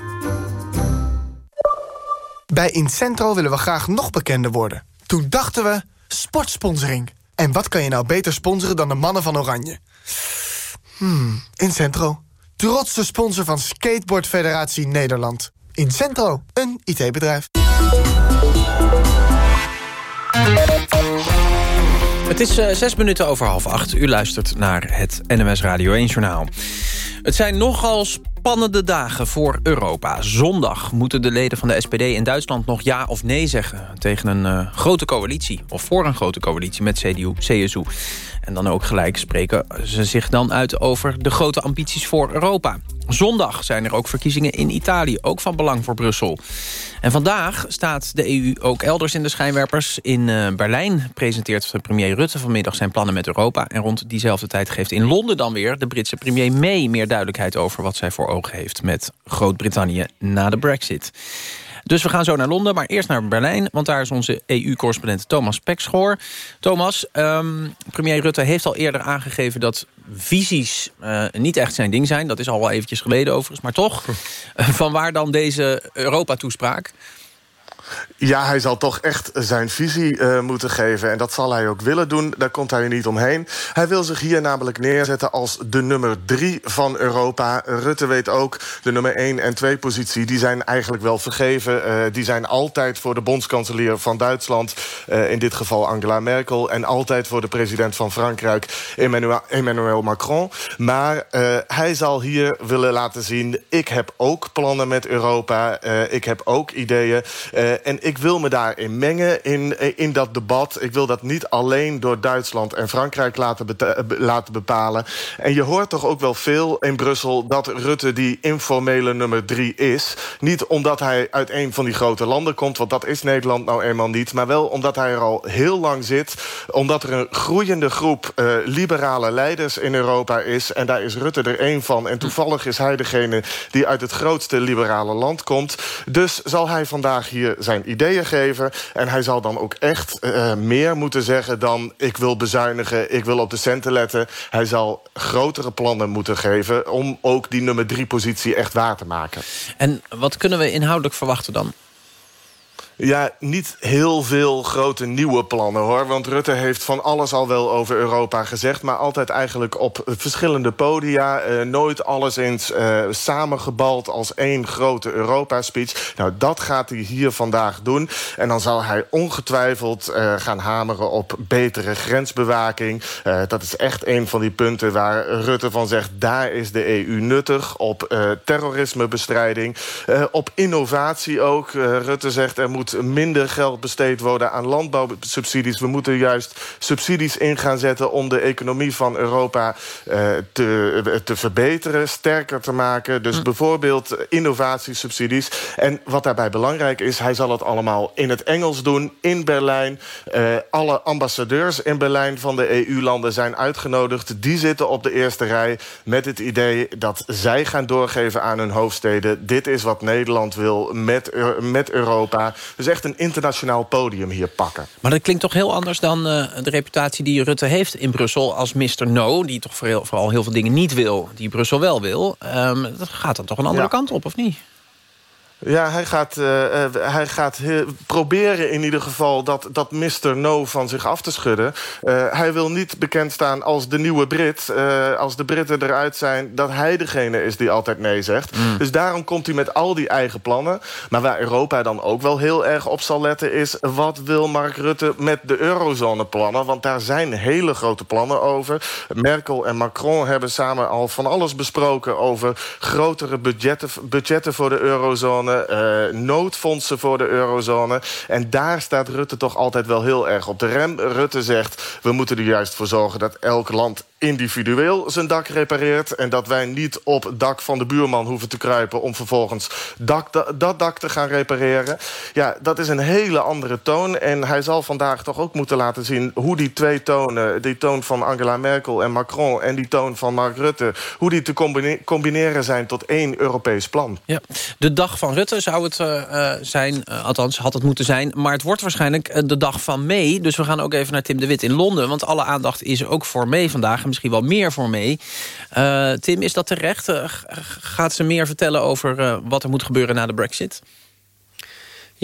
Bij Incentro willen we graag nog bekender worden. Toen dachten we, sportsponsoring. En wat kan je nou beter sponsoren dan de mannen van Oranje? Hmm, Incentro. Trotse sponsor van Skateboard Federatie Nederland. Incentro, een IT-bedrijf. Het is uh, zes minuten over half acht. U luistert naar het NMS Radio 1-journaal. Het zijn nogal spannende dagen voor Europa. Zondag moeten de leden van de SPD in Duitsland nog ja of nee zeggen... tegen een uh, grote coalitie, of voor een grote coalitie met CDU, CSU. En dan ook gelijk spreken ze zich dan uit over de grote ambities voor Europa. Zondag zijn er ook verkiezingen in Italië, ook van belang voor Brussel. En vandaag staat de EU ook elders in de schijnwerpers. In uh, Berlijn presenteert premier Rutte vanmiddag zijn plannen met Europa. En rond diezelfde tijd geeft in Londen dan weer de Britse premier May... meer duidelijkheid over wat zij voor ogen heeft met Groot-Brittannië na de brexit. Dus we gaan zo naar Londen, maar eerst naar Berlijn... want daar is onze EU-correspondent Thomas Pekschoor. Thomas, um, premier Rutte heeft al eerder aangegeven... dat visies uh, niet echt zijn ding zijn. Dat is al wel eventjes geleden overigens, maar toch. Van waar dan deze Europa-toespraak? Ja, hij zal toch echt zijn visie uh, moeten geven. En dat zal hij ook willen doen. Daar komt hij niet omheen. Hij wil zich hier namelijk neerzetten als de nummer drie van Europa. Rutte weet ook, de nummer één en twee positie... die zijn eigenlijk wel vergeven. Uh, die zijn altijd voor de bondskanselier van Duitsland. Uh, in dit geval Angela Merkel. En altijd voor de president van Frankrijk, Emmanuel, Emmanuel Macron. Maar hij zal hier willen laten zien... ik heb ook plannen met Europa. ik heb ook ideeën. En ik wil me daarin mengen, in, in dat debat. Ik wil dat niet alleen door Duitsland en Frankrijk laten, laten bepalen. En je hoort toch ook wel veel in Brussel... dat Rutte die informele nummer drie is. Niet omdat hij uit een van die grote landen komt... want dat is Nederland nou eenmaal niet... maar wel omdat hij er al heel lang zit. Omdat er een groeiende groep liberale leiders in Europa is... en daar is Rutte er één van. En toevallig is hij degene die uit het grootste liberale land komt. Dus zal hij vandaag hier zijn idee ideeën geven. En hij zal dan ook echt uh, meer moeten zeggen dan... ik wil bezuinigen, ik wil op de centen letten. Hij zal grotere plannen moeten geven... om ook die nummer drie positie echt waar te maken. En wat kunnen we inhoudelijk verwachten dan? Ja, niet heel veel grote nieuwe plannen hoor. Want Rutte heeft van alles al wel over Europa gezegd... maar altijd eigenlijk op verschillende podia. Uh, nooit alles eens uh, samengebald als één grote Europa-speech. Nou, dat gaat hij hier vandaag doen. En dan zal hij ongetwijfeld uh, gaan hameren op betere grensbewaking. dat is echt een van die punten waar Rutte van zegt... daar is de EU nuttig. Op terrorismebestrijding. op innovatie ook. Rutte zegt er moet minder geld besteed worden aan landbouwsubsidies. We moeten juist subsidies in gaan zetten om de economie van Europa uh, te, te verbeteren, sterker te maken. Dus hm. bijvoorbeeld innovatiesubsidies. En wat daarbij belangrijk is, hij zal het allemaal in het Engels doen, in Berlijn. Uh, alle ambassadeurs in Berlijn van de EU-landen zijn uitgenodigd. Die zitten op de eerste rij met het idee dat zij gaan doorgeven aan hun hoofdsteden. Dit is wat Nederland wil met, met Europa. Dus echt een internationaal podium hier pakken. Maar dat klinkt toch heel anders dan uh, de reputatie die Rutte heeft in Brussel... als Mr. No, die toch vooral heel veel dingen niet wil... die Brussel wel wil. Um, dat gaat dan toch een andere ja. kant op, of niet? Ja, hij gaat, uh, hij gaat proberen in ieder geval dat, dat Mr. No van zich af te schudden. Uh, hij wil niet bekend staan als de nieuwe Brit. Uh, als de Britten eruit zijn, dat hij degene is die altijd nee zegt. Mm. Dus daarom komt hij met al die eigen plannen. Maar waar Europa dan ook wel heel erg op zal letten is... wat wil Mark Rutte met de eurozone plannen? Want daar zijn hele grote plannen over. Merkel en Macron hebben samen al van alles besproken... over grotere budgetten, budgetten voor de eurozone uh, noodfondsen voor de eurozone. En daar staat Rutte toch altijd wel heel erg op de rem. Rutte zegt, we moeten er juist voor zorgen dat elk land individueel zijn dak repareert... en dat wij niet op het dak van de buurman hoeven te kruipen... om vervolgens dak, dat, dak te gaan repareren. Ja, dat is een hele andere toon. En hij zal vandaag toch ook moeten laten zien... hoe die twee tonen, die toon van Angela Merkel en Macron... en die toon van Mark Rutte, hoe die te combineren zijn... tot één Europees plan. Ja. De dag van Rutte zou het uh, zijn, uh, althans had het moeten zijn... maar het wordt waarschijnlijk de dag van May. Dus we gaan ook even naar Tim de Wit in Londen... want alle aandacht is ook voor May vandaag misschien wel meer voor mee. Uh, Tim, is dat terecht? Uh, gaat ze meer vertellen over uh, wat er moet gebeuren na de brexit?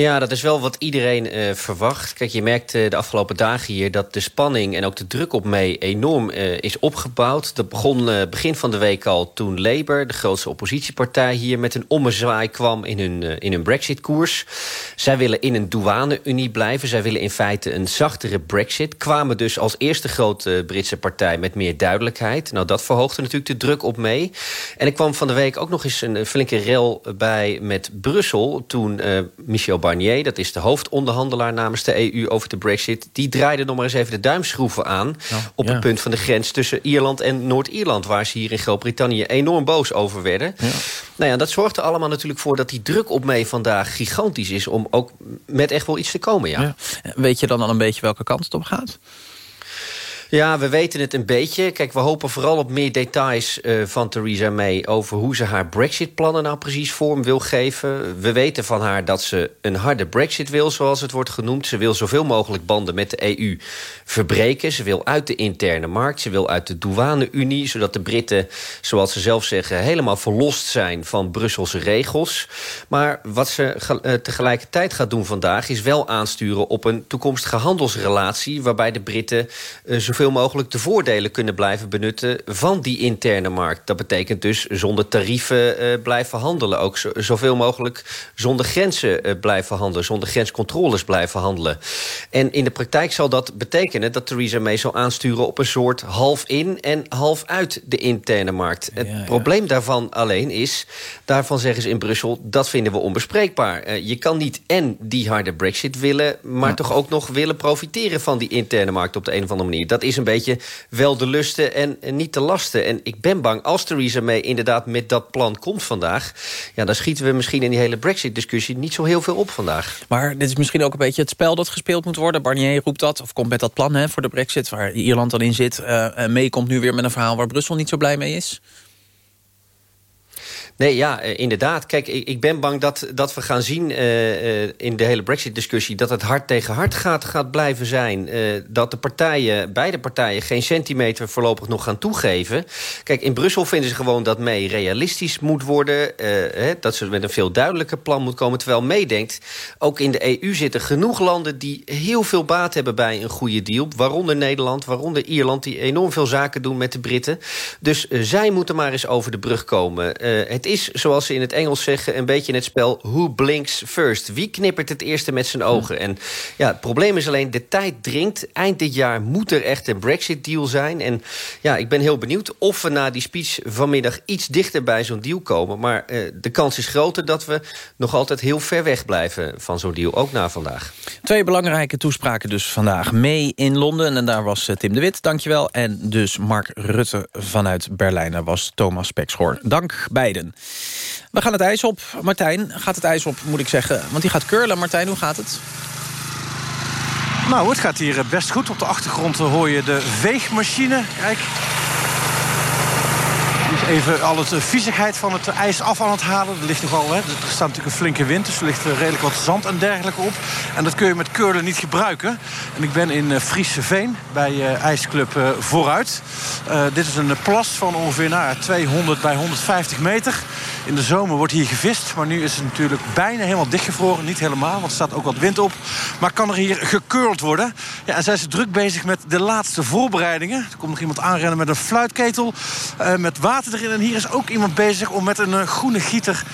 Ja, dat is wel wat iedereen uh, verwacht. Kijk, je merkt uh, de afgelopen dagen hier dat de spanning en ook de druk op mee enorm uh, is opgebouwd. Dat begon begin van de week al toen Labour, de grootste oppositiepartij, hier met een ommezwaai kwam in hun, in hun Brexit-koers. Zij willen in een douane-unie blijven. Zij willen in feite een zachtere Brexit. Kwamen dus als eerste grote Britse partij met meer duidelijkheid. Nou, dat verhoogde natuurlijk de druk op mee. En ik kwam van de week ook nog eens een flinke rel bij met Brussel toen Michel Barnier, dat is de hoofdonderhandelaar namens de EU over de brexit... die draaide nog maar eens even de duimschroeven aan... op het punt van de grens tussen Ierland en Noord-Ierland... waar ze hier in Groot-Brittannië enorm boos over werden. Ja. Nou ja, dat zorgt er allemaal natuurlijk voor dat die druk op mee vandaag gigantisch is... om ook met echt wel iets te komen, ja. ja. Weet je dan al een beetje welke kant het op gaat? Ja, we weten het een beetje. Kijk, we hopen vooral op meer details uh, van Theresa May... over hoe ze haar brexit-plannen nou precies vorm wil geven. We weten van haar dat ze een harde brexit wil, zoals het wordt genoemd. Ze wil zoveel mogelijk banden met de EU verbreken. Ze wil uit de interne markt. Ze wil uit de douane-unie, zodat de Britten, zoals ze zelf zeggen... helemaal verlost zijn van Brusselse regels. Maar wat ze uh, tegelijkertijd gaat doen vandaag... is wel aansturen op een toekomstige handelsrelatie... waarbij de Britten uh, zoveel mogelijk de voordelen kunnen blijven benutten van die interne markt. Dat betekent dus zonder tarieven uh, blijven handelen. Ook zo, zoveel mogelijk zonder grenzen uh, blijven handelen. Zonder grenscontroles blijven handelen. En in de praktijk zal dat betekenen dat Theresa May zal aansturen op een soort half in en half uit de interne markt. Ja, het probleem daarvan alleen is, daarvan zeggen ze in Brussel, dat vinden we onbespreekbaar. Uh, je kan niet en die harde brexit willen, maar ja. toch ook nog willen profiteren van die interne markt op de een of andere manier. Dat is een beetje wel de lusten en, niet de lasten. En ik ben bang, als Theresa May inderdaad met dat plan komt vandaag... ja, dan schieten we misschien in die hele brexit-discussie niet zo heel veel op vandaag. Maar dit is misschien ook een beetje het spel dat gespeeld moet worden. Barnier roept dat, of komt met dat plan hè, voor de brexit... waar Ierland dan in zit. Uh, May komt nu weer met een verhaal waar Brussel niet zo blij mee is. Nee, ja, eh, inderdaad. Kijk, ik, ben bang dat, dat we gaan zien uh, uh, in de hele brexit-discussie... dat het hard tegen hard gaat, gaat blijven zijn. Dat de partijen, beide partijen geen centimeter voorlopig nog gaan toegeven. Kijk, in Brussel vinden ze gewoon dat mee realistisch moet worden. Dat ze met een veel duidelijker plan moet komen. Terwijl meedenkt, ook in de EU zitten genoeg landen... die heel veel baat hebben bij een goede deal. Waaronder Nederland, waaronder Ierland... die enorm veel zaken doen met de Britten. Dus zij moeten maar eens over de brug komen. het is, zoals ze in het Engels zeggen, een beetje het spel... who blinks first? Wie knippert het eerste met zijn ogen? En ja, het probleem is alleen, de tijd dringt. Eind dit jaar moet er echt een Brexit-deal zijn. En ja, ik ben heel benieuwd of we na die speech vanmiddag... iets dichter bij zo'n deal komen. Maar uh, de kans is groter dat we nog altijd heel ver weg blijven... van zo'n deal, ook na vandaag. Twee belangrijke toespraken dus vandaag mee in Londen. En daar was uh, Tim de Wit, dankjewel. En dus Mark Rutte vanuit Berlijn. Daar was Thomas Pekschoor. Dank beiden. We gaan het ijs op. Martijn gaat het ijs op, moet ik zeggen. Want die gaat curlen. Martijn, hoe gaat het? Nou, het gaat hier best goed. Op de achtergrond hoor je de veegmachine. Kijk. Even al het viezigheid van het ijs af aan het halen. Er ligt nogal, hè, er staat natuurlijk een flinke wind, dus er ligt redelijk wat zand en dergelijke op. En dat kun je met curlen niet gebruiken. En ik ben in Friese Veen bij IJsclub Vooruit. Dit is een plas van ongeveer nou, 200 bij 150 meter. In de zomer wordt hier gevist, maar nu is het natuurlijk bijna helemaal dichtgevroren. Niet helemaal, want er staat ook wat wind op. Maar kan er hier gecurld worden? Ja, en zijn ze druk bezig met de laatste voorbereidingen. Er komt nog iemand aanrennen met een fluitketel, met water erin. En hier is ook iemand bezig om met een groene gieter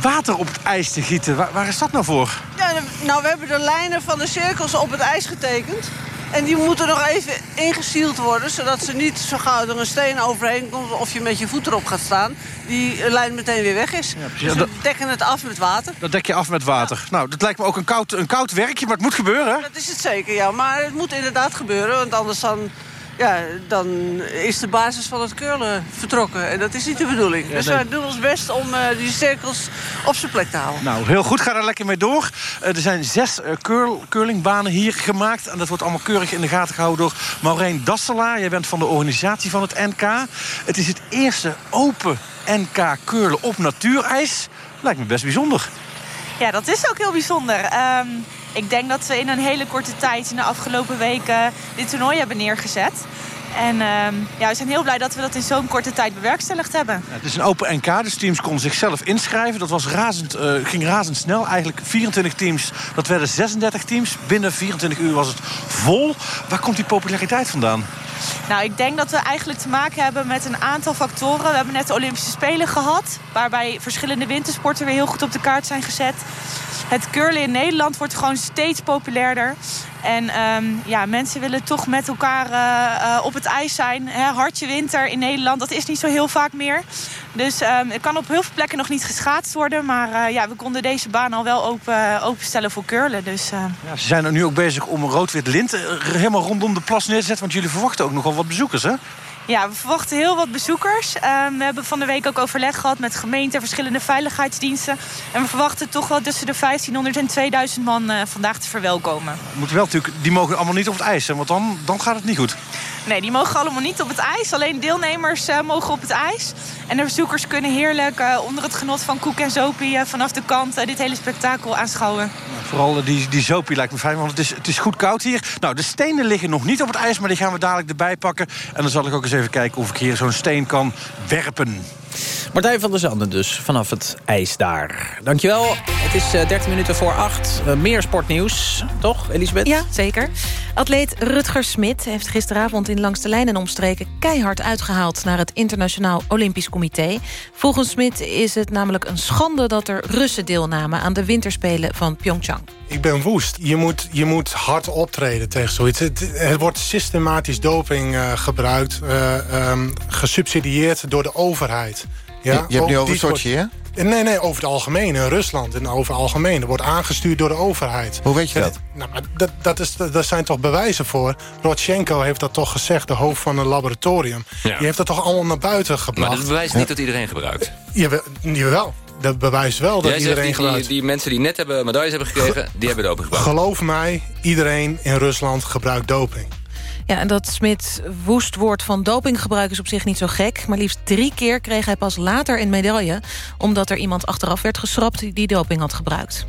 water op het ijs te gieten. Waar, waar, is dat nou voor? Ja, nou, we hebben de lijnen van de cirkels op het ijs getekend. En die moeten nog even ingesield worden... zodat ze niet zo gauw er een steen overheen komt... of je met je voet erop gaat staan, die lijn meteen weer weg is. Ja, dus we dekken het af met water. Dat dek je af met water. Ja. Nou, dat lijkt me ook een koud, een koud werkje, maar het moet gebeuren. Dat is het zeker, ja. Maar het moet inderdaad gebeuren, want anders dan ja, dan is de basis van het curlen vertrokken. En dat is niet de bedoeling. Ja, dus nee. wij doen ons best om uh, die cirkels op zijn plek te houden. Nou, heel goed. Ga er lekker mee door. Uh, er zijn zes uh, curl, curlingbanen hier gemaakt. En dat wordt allemaal keurig in de gaten gehouden door Maureen Dasselaar. Jij bent van de organisatie van het NK. Het is het eerste open NK curlen op natuurijs. Lijkt me best bijzonder. Ja, dat is ook heel bijzonder. Um, ik denk dat we in een hele korte tijd, in de afgelopen weken, dit toernooi hebben neergezet. En uh, ja, we zijn heel blij dat we dat in zo'n korte tijd bewerkstelligd hebben. Ja, het is een open NK, dus teams konden zichzelf inschrijven. Dat was razend, uh, ging razendsnel. Eigenlijk 24 teams, dat werden 36 teams. Binnen 24 uur was het vol. Waar komt die populariteit vandaan? Nou, ik denk dat we eigenlijk te maken hebben met een aantal factoren. We hebben net de Olympische Spelen gehad... waarbij verschillende wintersporten weer heel goed op de kaart zijn gezet. Het curlen in Nederland wordt gewoon steeds populairder. En um, ja, mensen willen toch met elkaar uh, uh, op het ijs zijn. Hè, hartje winter in Nederland, dat is niet zo heel vaak meer. Dus um, het kan op heel veel plekken nog niet geschaatst worden. Maar uh, ja, we konden deze baan al wel open, openstellen voor curlen. Dus, ja, ze zijn er nu ook bezig om rood-wit lint helemaal rondom de plas neer te zetten. Want jullie verwachten ook nogal wat bezoekers, hè? Ja, we verwachten heel wat bezoekers. Um, we hebben van de week ook overleg gehad met gemeenten, verschillende veiligheidsdiensten. En we verwachten toch wel tussen de 1500 en 2000 man uh, vandaag te verwelkomen. Moet wel natuurlijk, die mogen allemaal niet op het ijs, want dan, dan gaat het niet goed. Nee, die mogen allemaal niet op het ijs. Alleen deelnemers uh, mogen op het ijs. En de bezoekers kunnen heerlijk uh, onder het genot van koek en zopie... Uh, vanaf de kant dit hele spektakel aanschouwen. Ja, vooral die, die zopie lijkt me fijn, want het is, het is goed koud hier. Nou, de stenen liggen nog niet op het ijs, maar die gaan we dadelijk erbij pakken. En dan zal ik ook eens even kijken of ik hier zo'n steen kan werpen. Martijn van der Zanden dus, vanaf het ijs daar. Dankjewel. Het is 13 minuten voor 8. Uh, meer sportnieuws, toch, Elisabeth? Ja, zeker. Atleet Rutger Smit heeft gisteravond in Langs de Lijn en omstreken... keihard uitgehaald naar het Internationaal Olympisch Comité. Volgens Smit is het namelijk een schande dat er Russen deelnamen... aan de winterspelen van Pyeongchang. Ik ben woest. Je moet, je moet hard optreden tegen zoiets. Het, het wordt systematisch doping uh, gebruikt, uh, um, gesubsidieerd door de overheid. Ja, je, je hebt nu over Sochi, hè? Nee, nee, over het algemeen. In Rusland en over het algemeen. Dat wordt aangestuurd door de overheid. Hoe weet je dat? Nou, dat, dat, is, daar zijn toch bewijzen voor. Rodchenko heeft dat toch gezegd, de hoofd van een laboratorium. Ja. Die heeft dat toch allemaal naar buiten gebracht. Maar dat bewijst niet dat iedereen gebruikt. Jawel. jawel dat bewijst wel dat Jij iedereen die, gebruikt. Die, die mensen die net hebben medailles hebben gekregen, die hebben doping gebruikt. Geloof mij, iedereen in Rusland gebruikt doping. Ja, en dat Smit woest wordt van dopinggebruik is op zich niet zo gek. Maar liefst drie keer kreeg hij pas later een medaille... omdat er iemand achteraf werd geschrapt die doping had gebruikt.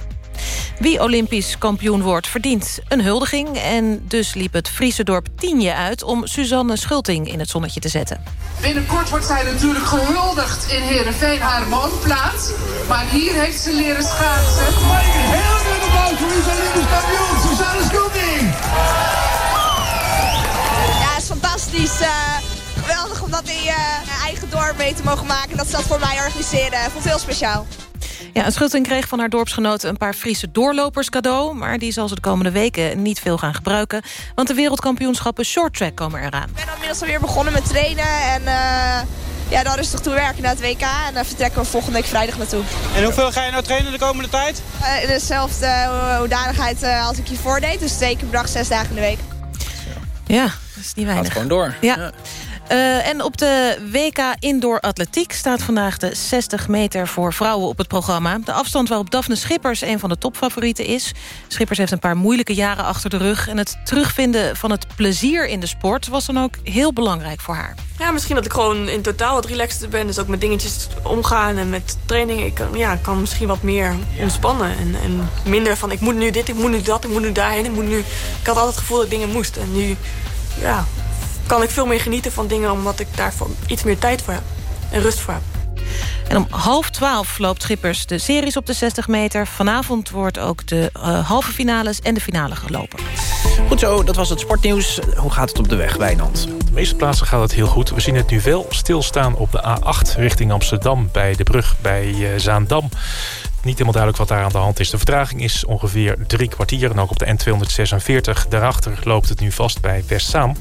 Wie Olympisch kampioen wordt, verdient een huldiging. En dus liep het Friese dorp Tienje uit... om Suzanne Schulting in het zonnetje te zetten. Binnenkort wordt zij natuurlijk gehuldigd in Heerenveen haar woonplaats. Maar hier heeft ze leren schaatsen. Heel veel applaus voor wie Olympisch kampioen, Suzanne Schulting. Ja, het is fantastisch. eh, geweldig om dat in je eigen dorp mee te mogen maken. Dat ze dat voor mij organiseren. Ik vond het heel speciaal. Ja, Schulting kreeg van haar dorpsgenoten een paar Friese doorlopers cadeau... maar die zal ze de komende weken niet veel gaan gebruiken... want de wereldkampioenschappen shorttrack komen eraan. Ik ben inmiddels alweer begonnen met trainen. En uh, ja, dan rustig toe werken naar het WK. En daar vertrekken we volgende week vrijdag naartoe. En hoeveel ga je nou trainen de komende tijd? Uh, in dezelfde uh, hoedanigheid als ik hiervoor deed. Dus twee keer per dag, zes dagen in de week. Ja, dat is niet weinig. Gaat gewoon door. ja. ja. Uh, en op de WK Indoor Atletiek staat vandaag de 60 meter voor vrouwen op het programma. De afstand waarop Daphne Schippers een van de topfavorieten is. Schippers heeft een paar moeilijke jaren achter de rug. En het terugvinden van het plezier in de sport was dan ook heel belangrijk voor haar. Ja, misschien dat ik gewoon in totaal wat relaxter ben. Dus ook met dingetjes omgaan en met training. Ik kan, ja, kan misschien wat meer ontspannen. En, en minder van ik moet nu dit, ik moet nu dat, ik moet nu daarheen. Ik, moet nu... ik had altijd het gevoel dat ik dingen moest. En nu, ja, kan ik veel meer genieten van dingen... omdat ik daar iets meer tijd voor heb en rust voor heb. En om half twaalf loopt Schippers de series op de 60 meter. Vanavond wordt ook de uh, halve finales en de finale gelopen. Goed zo, dat was het sportnieuws. Hoe gaat het op de weg, Wijnand? Op de meeste plaatsen gaat het heel goed. We zien het nu wel stilstaan op de A8 richting Amsterdam... bij de brug bij uh, Zaandam. Niet helemaal duidelijk wat daar aan de hand is. De vertraging is ongeveer drie kwartier. En ook op de N246 daarachter loopt het nu vast bij Westzaam.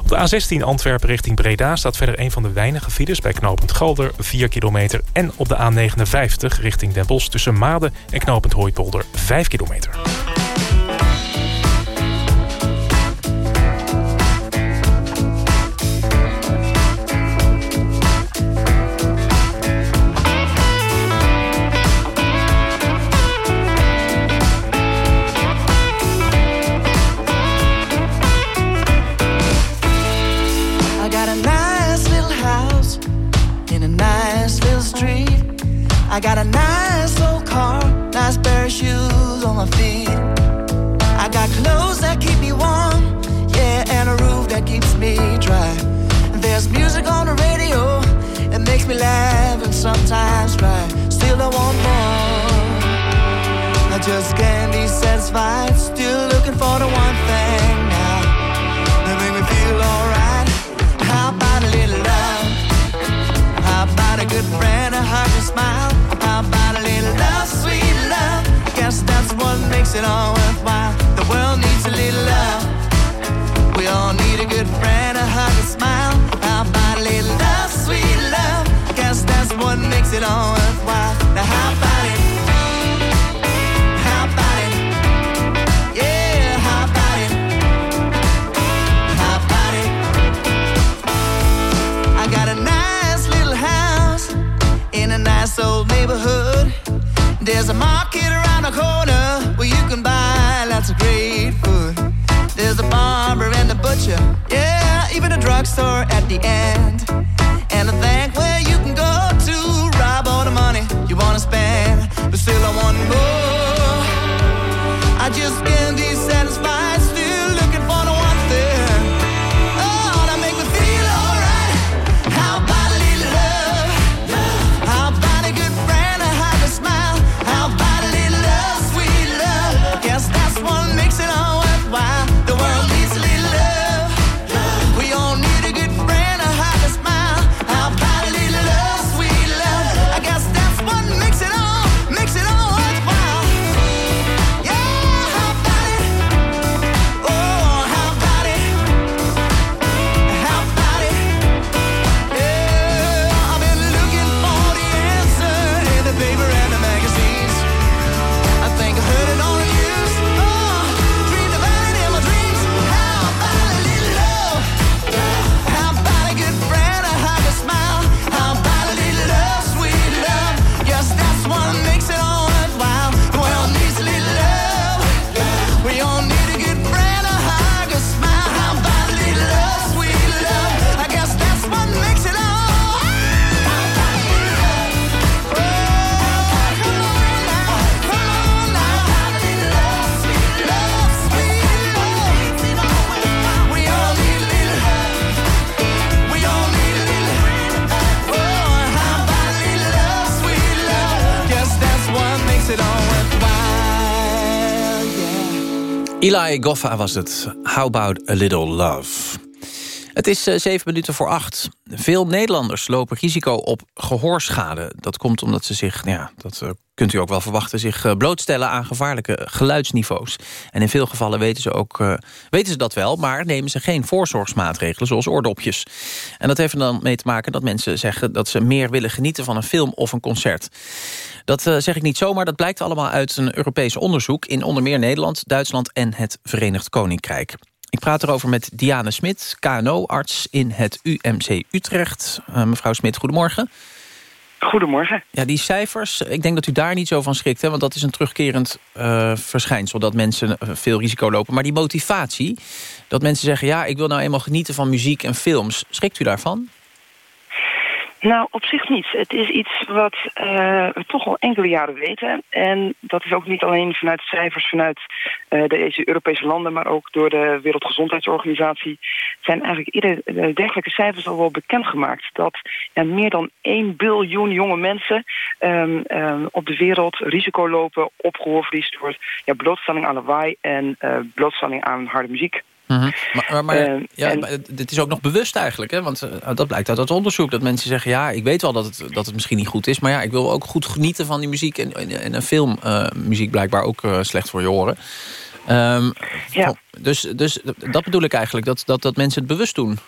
Op de A16 Antwerpen richting Breda staat verder een van de weinige files... bij knooppunt Galder, 4 kilometer. En op de A59 richting Den Bosch tussen Maden en knooppunt Hooipolder, 5 kilometer. It all worthwhile. Now how about it? How it? Yeah, how about it? How about it? I got a nice little house in a nice old neighborhood. There's a market around the corner where you can buy lots of great food. There's a barber and a butcher, yeah, even a drugstore at the end. Goffa was het. How about a little love? Het is uh, zeven minuten voor acht. Veel Nederlanders lopen risico op gehoorschade. Dat komt omdat ze zich, ja, dat uh, kunt u ook wel verwachten... zich uh, blootstellen aan gevaarlijke geluidsniveaus. En in veel gevallen weten ze, ook, weten ze dat wel... maar nemen ze geen voorzorgsmaatregelen, zoals oordopjes. En dat heeft er dan mee te maken dat mensen zeggen... dat ze meer willen genieten van een film of een concert. Dat zeg ik niet zomaar, dat blijkt allemaal uit een Europees onderzoek... in onder meer Nederland, Duitsland en het Verenigd Koninkrijk. Ik praat erover met Diane Smit, KNO-arts in het UMC Utrecht. Mevrouw Smit, goedemorgen. Goedemorgen. Ja, die cijfers, ik denk dat u daar niet zo van schrikt... Hè, want dat is een terugkerend uh, verschijnsel... dat mensen uh, veel risico lopen. Maar die motivatie, dat mensen zeggen... ja, ik wil nou eenmaal genieten van muziek en films. Schrikt u daarvan? Nou, op zich niet. Het is iets wat uh, we toch al enkele jaren weten. En dat is ook niet alleen vanuit cijfers vanuit uh, deze Europese landen... maar ook door de Wereldgezondheidsorganisatie... zijn eigenlijk ieder dergelijke cijfers al wel bekendgemaakt. Dat ja, meer dan 1 biljoen jonge mensen um, um, op de wereld risico lopen... op gehoorverlies door ja, blootstelling aan lawaai en blootstelling aan harde muziek. Mm -hmm. Maar, maar uh, ja, en, dit is ook nog bewust eigenlijk, hè? want uh, dat blijkt uit dat onderzoek. Dat mensen zeggen, ja, ik weet wel dat het, dat het misschien niet goed is... maar ja, ik wil ook goed genieten van die muziek. En, en, en een filmmuziek uh, blijkbaar ook slecht voor je oren. Um, ja. dus, dus dat bedoel ik eigenlijk, dat, dat, dat mensen het bewust doen.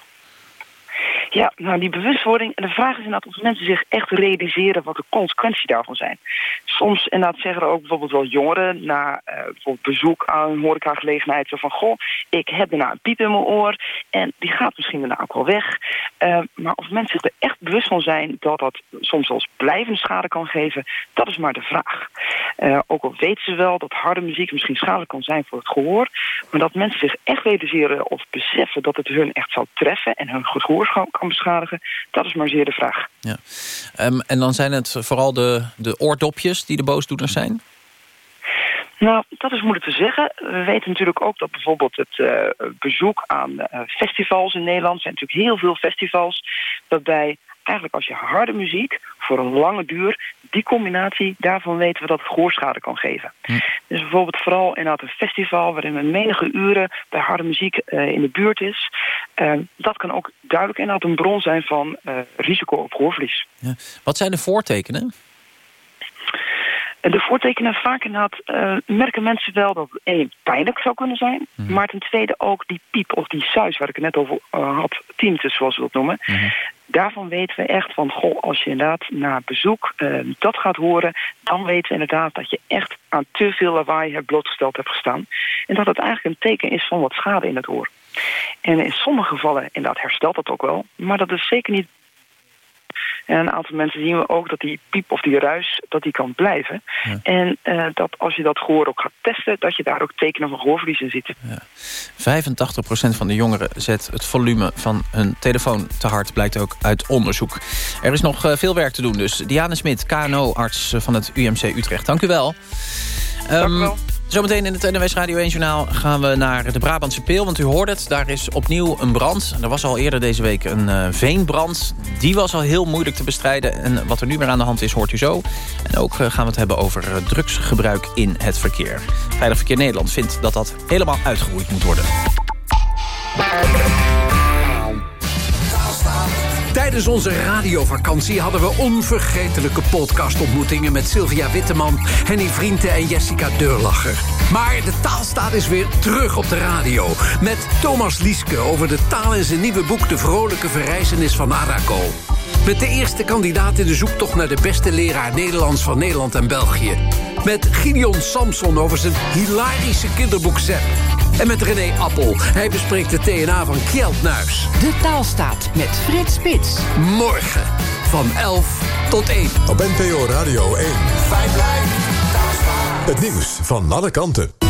Ja, nou die bewustwording. En de vraag is inderdaad of mensen zich echt realiseren wat de consequenties daarvan zijn. Soms inderdaad zeggen er ook bijvoorbeeld wel jongeren na bijvoorbeeld bezoek aan een horecagelegenheid zo van goh, ik heb daarna een piep in mijn oor en die gaat misschien daarna ook wel weg. Uh, maar of mensen zich er echt bewust van zijn dat dat soms zelfs blijvende schade kan geven, dat is maar de vraag. Uh, ook al weten ze wel dat harde muziek misschien schadelijk kan zijn voor het gehoor, maar dat mensen zich echt realiseren of beseffen dat het hun echt zal treffen en hun gehoor kan beschadigen, dat is maar zeer de vraag. Ja. Um, en dan zijn het vooral de, de oordopjes die de boosdoeners zijn? Nou, dat is moeilijk te zeggen. We weten natuurlijk ook dat bijvoorbeeld het uh, bezoek aan uh, festivals in Nederland... er zijn natuurlijk heel veel festivals... waarbij eigenlijk als je harde muziek voor een lange duur... die combinatie, daarvan weten we dat het gehoorschade kan geven. Hm. Dus bijvoorbeeld vooral in een festival... waarin men menige uren bij harde muziek uh, in de buurt is... Uh, dat kan ook duidelijk inderdaad een bron zijn van uh, risico op gehoorverlies. Ja. Wat zijn de voortekenen? De voortekenen vaak inderdaad uh, merken mensen wel dat het één pijnlijk zou kunnen zijn. Mm -hmm. Maar ten tweede ook die piep of die suis waar ik het net over uh, had, tinnitus zoals we dat noemen. Mm -hmm. Daarvan weten we echt van, goh, als je inderdaad na bezoek uh, dat gaat horen... dan weten we inderdaad dat je echt aan te veel lawaai hebt blootgesteld hebt gestaan. En dat het eigenlijk een teken is van wat schade in het oor. En in sommige gevallen inderdaad herstelt dat ook wel. Maar dat is zeker niet en een aantal mensen zien we ook dat die piep of die ruis dat die kan blijven. Ja. En uh, dat als je dat gehoor ook gaat testen... dat je daar ook tekenen van gehoorverlies in ziet. Ja. 85% van de jongeren zet het volume van hun telefoon te hard... blijkt ook uit onderzoek. Er is nog uh, veel werk te doen dus. Diane Smit, KNO-arts van het UMC Utrecht. Dank u wel. Dank u wel. Um, Zometeen in het NWS Radio 1 Journaal gaan we naar de Brabantse Peel. Want u hoort het, daar is opnieuw een brand. Er was al eerder deze week een uh, veenbrand. Die was al heel moeilijk te bestrijden. En wat er nu weer aan de hand is, hoort u zo. En ook uh, gaan we het hebben over uh, drugsgebruik in het verkeer. Veilig Verkeer Nederland vindt dat dat helemaal uitgeroeid moet worden. Tijdens onze radiovakantie hadden we onvergetelijke podcastontmoetingen... met Sylvia Witteman, Henny Vrienden en Jessica Deurlacher. Maar de taalstaat is weer terug op de radio. Met Thomas Lieske over de taal in zijn nieuwe boek... De Vrolijke Verrijzenis van Araco. Met de eerste kandidaat in de zoektocht naar de beste leraar Nederlands van Nederland en België. Met Gideon Samson over zijn hilarische kinderboek Zep. En met René Appel. Hij bespreekt de TNA van Kjeld Nuis. De taalstaat met Frits Spits. Morgen van 11 tot 1. Op NPO Radio 1. Fijn blij. Het nieuws van alle kanten.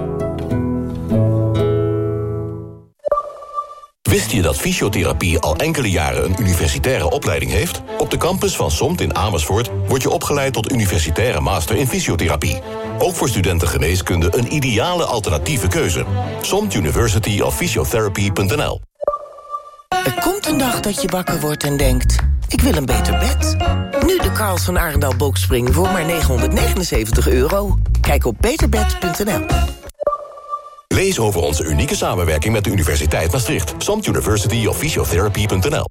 Wist je dat fysiotherapie al enkele jaren een universitaire opleiding heeft? Op de campus van SOMT in Amersfoort word je opgeleid tot universitaire master in fysiotherapie. Ook voor studenten geneeskunde een ideale alternatieve keuze. SOMT University of Physiotherapy.nl Er komt een dag dat je wakker wordt en denkt... ik wil een beter bed. Nu de Karls van Arendal Boxspring voor maar 979 euro. Kijk op beterbed.nl. Lees over onze unieke samenwerking met de Universiteit Maastricht. SOMT University of Physiotherapy.nl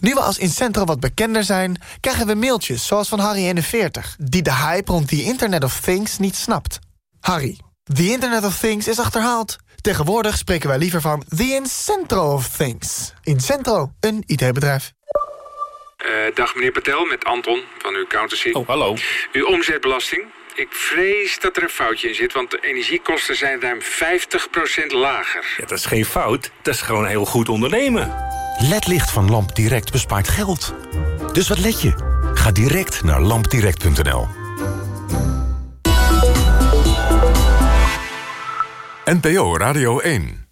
Nu we als Incentro wat bekender zijn, krijgen we mailtjes zoals van Harry41... die de hype rond the Internet of Things niet snapt. Harry, the Internet of Things is achterhaald. Tegenwoordig spreken wij liever van the Incentro of Things. Incentro, een IT-bedrijf. Uh, dag meneer Patel, met Anton van uw accountancy. Oh, hallo. Uw omzetbelasting. Ik vrees dat er een foutje in zit, want de energiekosten zijn ruim 50% lager. Ja, dat is geen fout, dat is gewoon heel goed ondernemen. LED-licht van Lamp Direct bespaart geld. Dus wat let je? Ga direct naar lampdirect.nl. NPO Radio 1